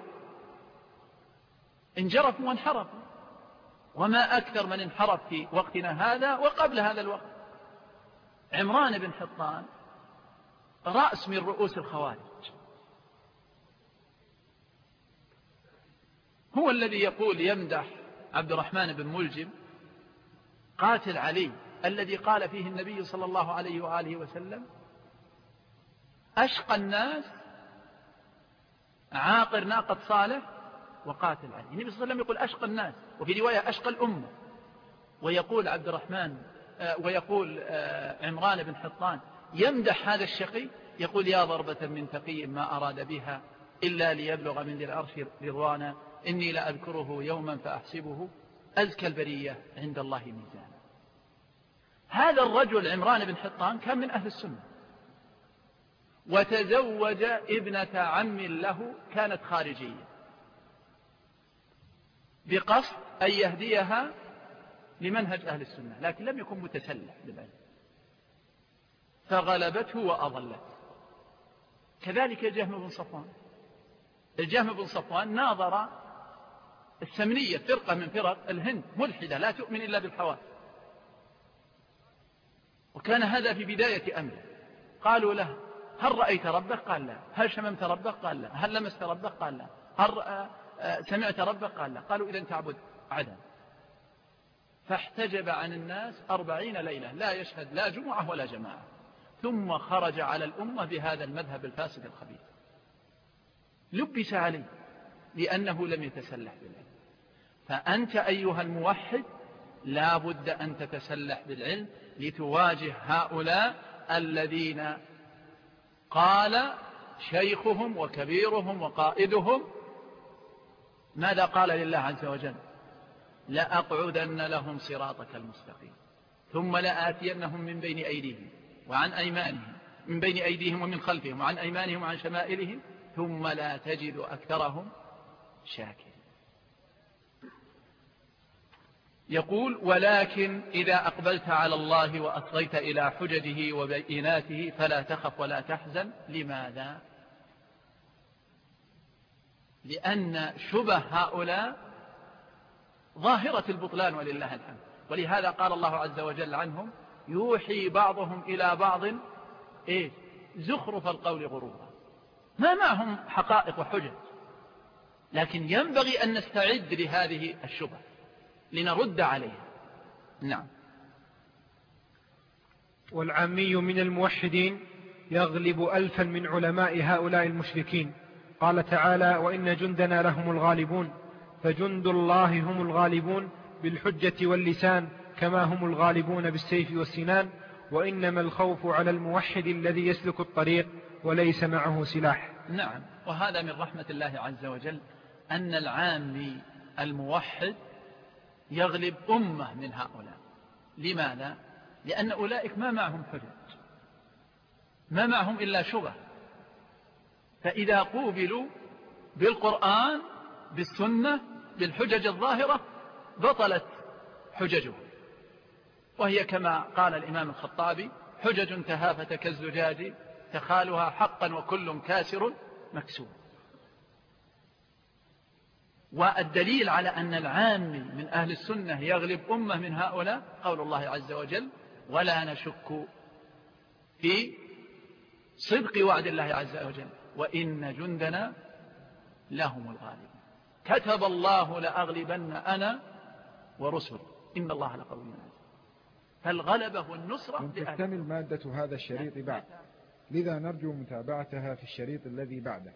انجرفوا وانحرفوا. وما أكثر من انحرف في وقتنا هذا وقبل هذا الوقت. عمران بن حطان رأس من رؤوس الخوارج. هو الذي يقول يمدح عبد الرحمن بن ملجم قاتل علي الذي قال فيه النبي صلى الله عليه وآله وسلم أشقى الناس عاقر ناقة صالح وقاتل علي. النبي صلى الله عليه وسلم يقول أشقى الناس وفي رواية أشقى الأمة. ويقول عبد الرحمن آه، ويقول آه، عمران بن حطان يمدح هذا الشقي؟ يقول يا ضربة من تقي ما أراد بها إلا ليبلغ من ذي العرش رضوانا. إني لأذكره يوما فأحسبه أزكى البرية عند الله ميزانا. هذا الرجل عمران بن حطان كان من أهل السنة. وتزوج ابنة عم له كانت خارجية. بقصد أن يهديها لمنهج أهل السنة لكن لم يكن متسلح بالعلم فغلبته وأضلته. كذلك الجهم بن صفوان. الجهم بن صفوان ناظر السمنية فرقة من فرق الهند ملحدة لا تؤمن إلا بالحواس وكان هذا في بداية أمره. قالوا له هل رأيت ربك؟ قال لا. هل شممت ربك؟ قال لا. هل لمست ربك؟ قال لا. هل سمعت ربك؟ قال لا. قالوا إذا تعبد. عدم. فاحتجب عن الناس أربعين ليلة. لا يشهد لا جمعة ولا جماعة. ثم خرج على الأمة بهذا المذهب الفاسد الخبيث. لبس عليه لأنه لم يتسلح بالعلم. فأنت أيها الموحد لا بد أن تتسلح بالعلم لتواجه هؤلاء الذين قال شيخهم وكبيرهم وقائدهم ماذا قال لله عز وجل؟ لأقعدن لهم صراطك المستقيم ثم لآتينهم من بين أيديهم وعن أيمانهم من بين أيديهم ومن خلفهم وعن أيمانهم وعن شمائلهم ثم لا تجد أكثرهم شاكرين. يقول ولكن إذا أقبلت على الله وأصغيت إلى حججه وبيناته فلا تخف ولا تحزن. لماذا؟ لأن شبه هؤلاء ظاهرة البطلان ولله الحمد. ولهذا قال الله عز وجل عنهم يوحي بعضهم إلى بعض إيه؟ زخرف القول غرورا. ما معهم حقائق وحجج. لكن ينبغي أن نستعد لهذه الشبه. لنرد عليها نعم. والعامي من الموحدين يغلب ألفا من علماء هؤلاء المشركين. قال تعالى وإن جندنا لهم الغالبون. فجند الله هم الغالبون بالحجة واللسان كما هم الغالبون بالسيف والسنان. وإنما الخوف على الموحد الذي يسلك الطريق وليس معه سلاح. نعم. وهذا من رحمة الله عز وجل أن العامي الموحد يغلب أمة من هؤلاء. لماذا؟ لأن أولئك ما معهم حجج ما معهم إلا شبه. فإذا قوبلوا بالقرآن بالسنة بالحجج الظاهرة بطلت حججهم. وهي كما قال الإمام الخطابي حجج تهافت كالزجاج تخالها حقا وكل كاسر مكسور. والدليل على أن العام من أهل السنة يغلب أمة من هؤلاء قول الله عز وجل ولا نشك في صدق وعد الله عز وجل وإن جندنا لهم الغالب كتب الله لأغلبن أنا ورسل إن الله لقوي عزيز. فالغلبة والنصرة تكتمل مادة هذا الشريط بعد. لذا نرجو متابعتها في الشريط الذي بعده.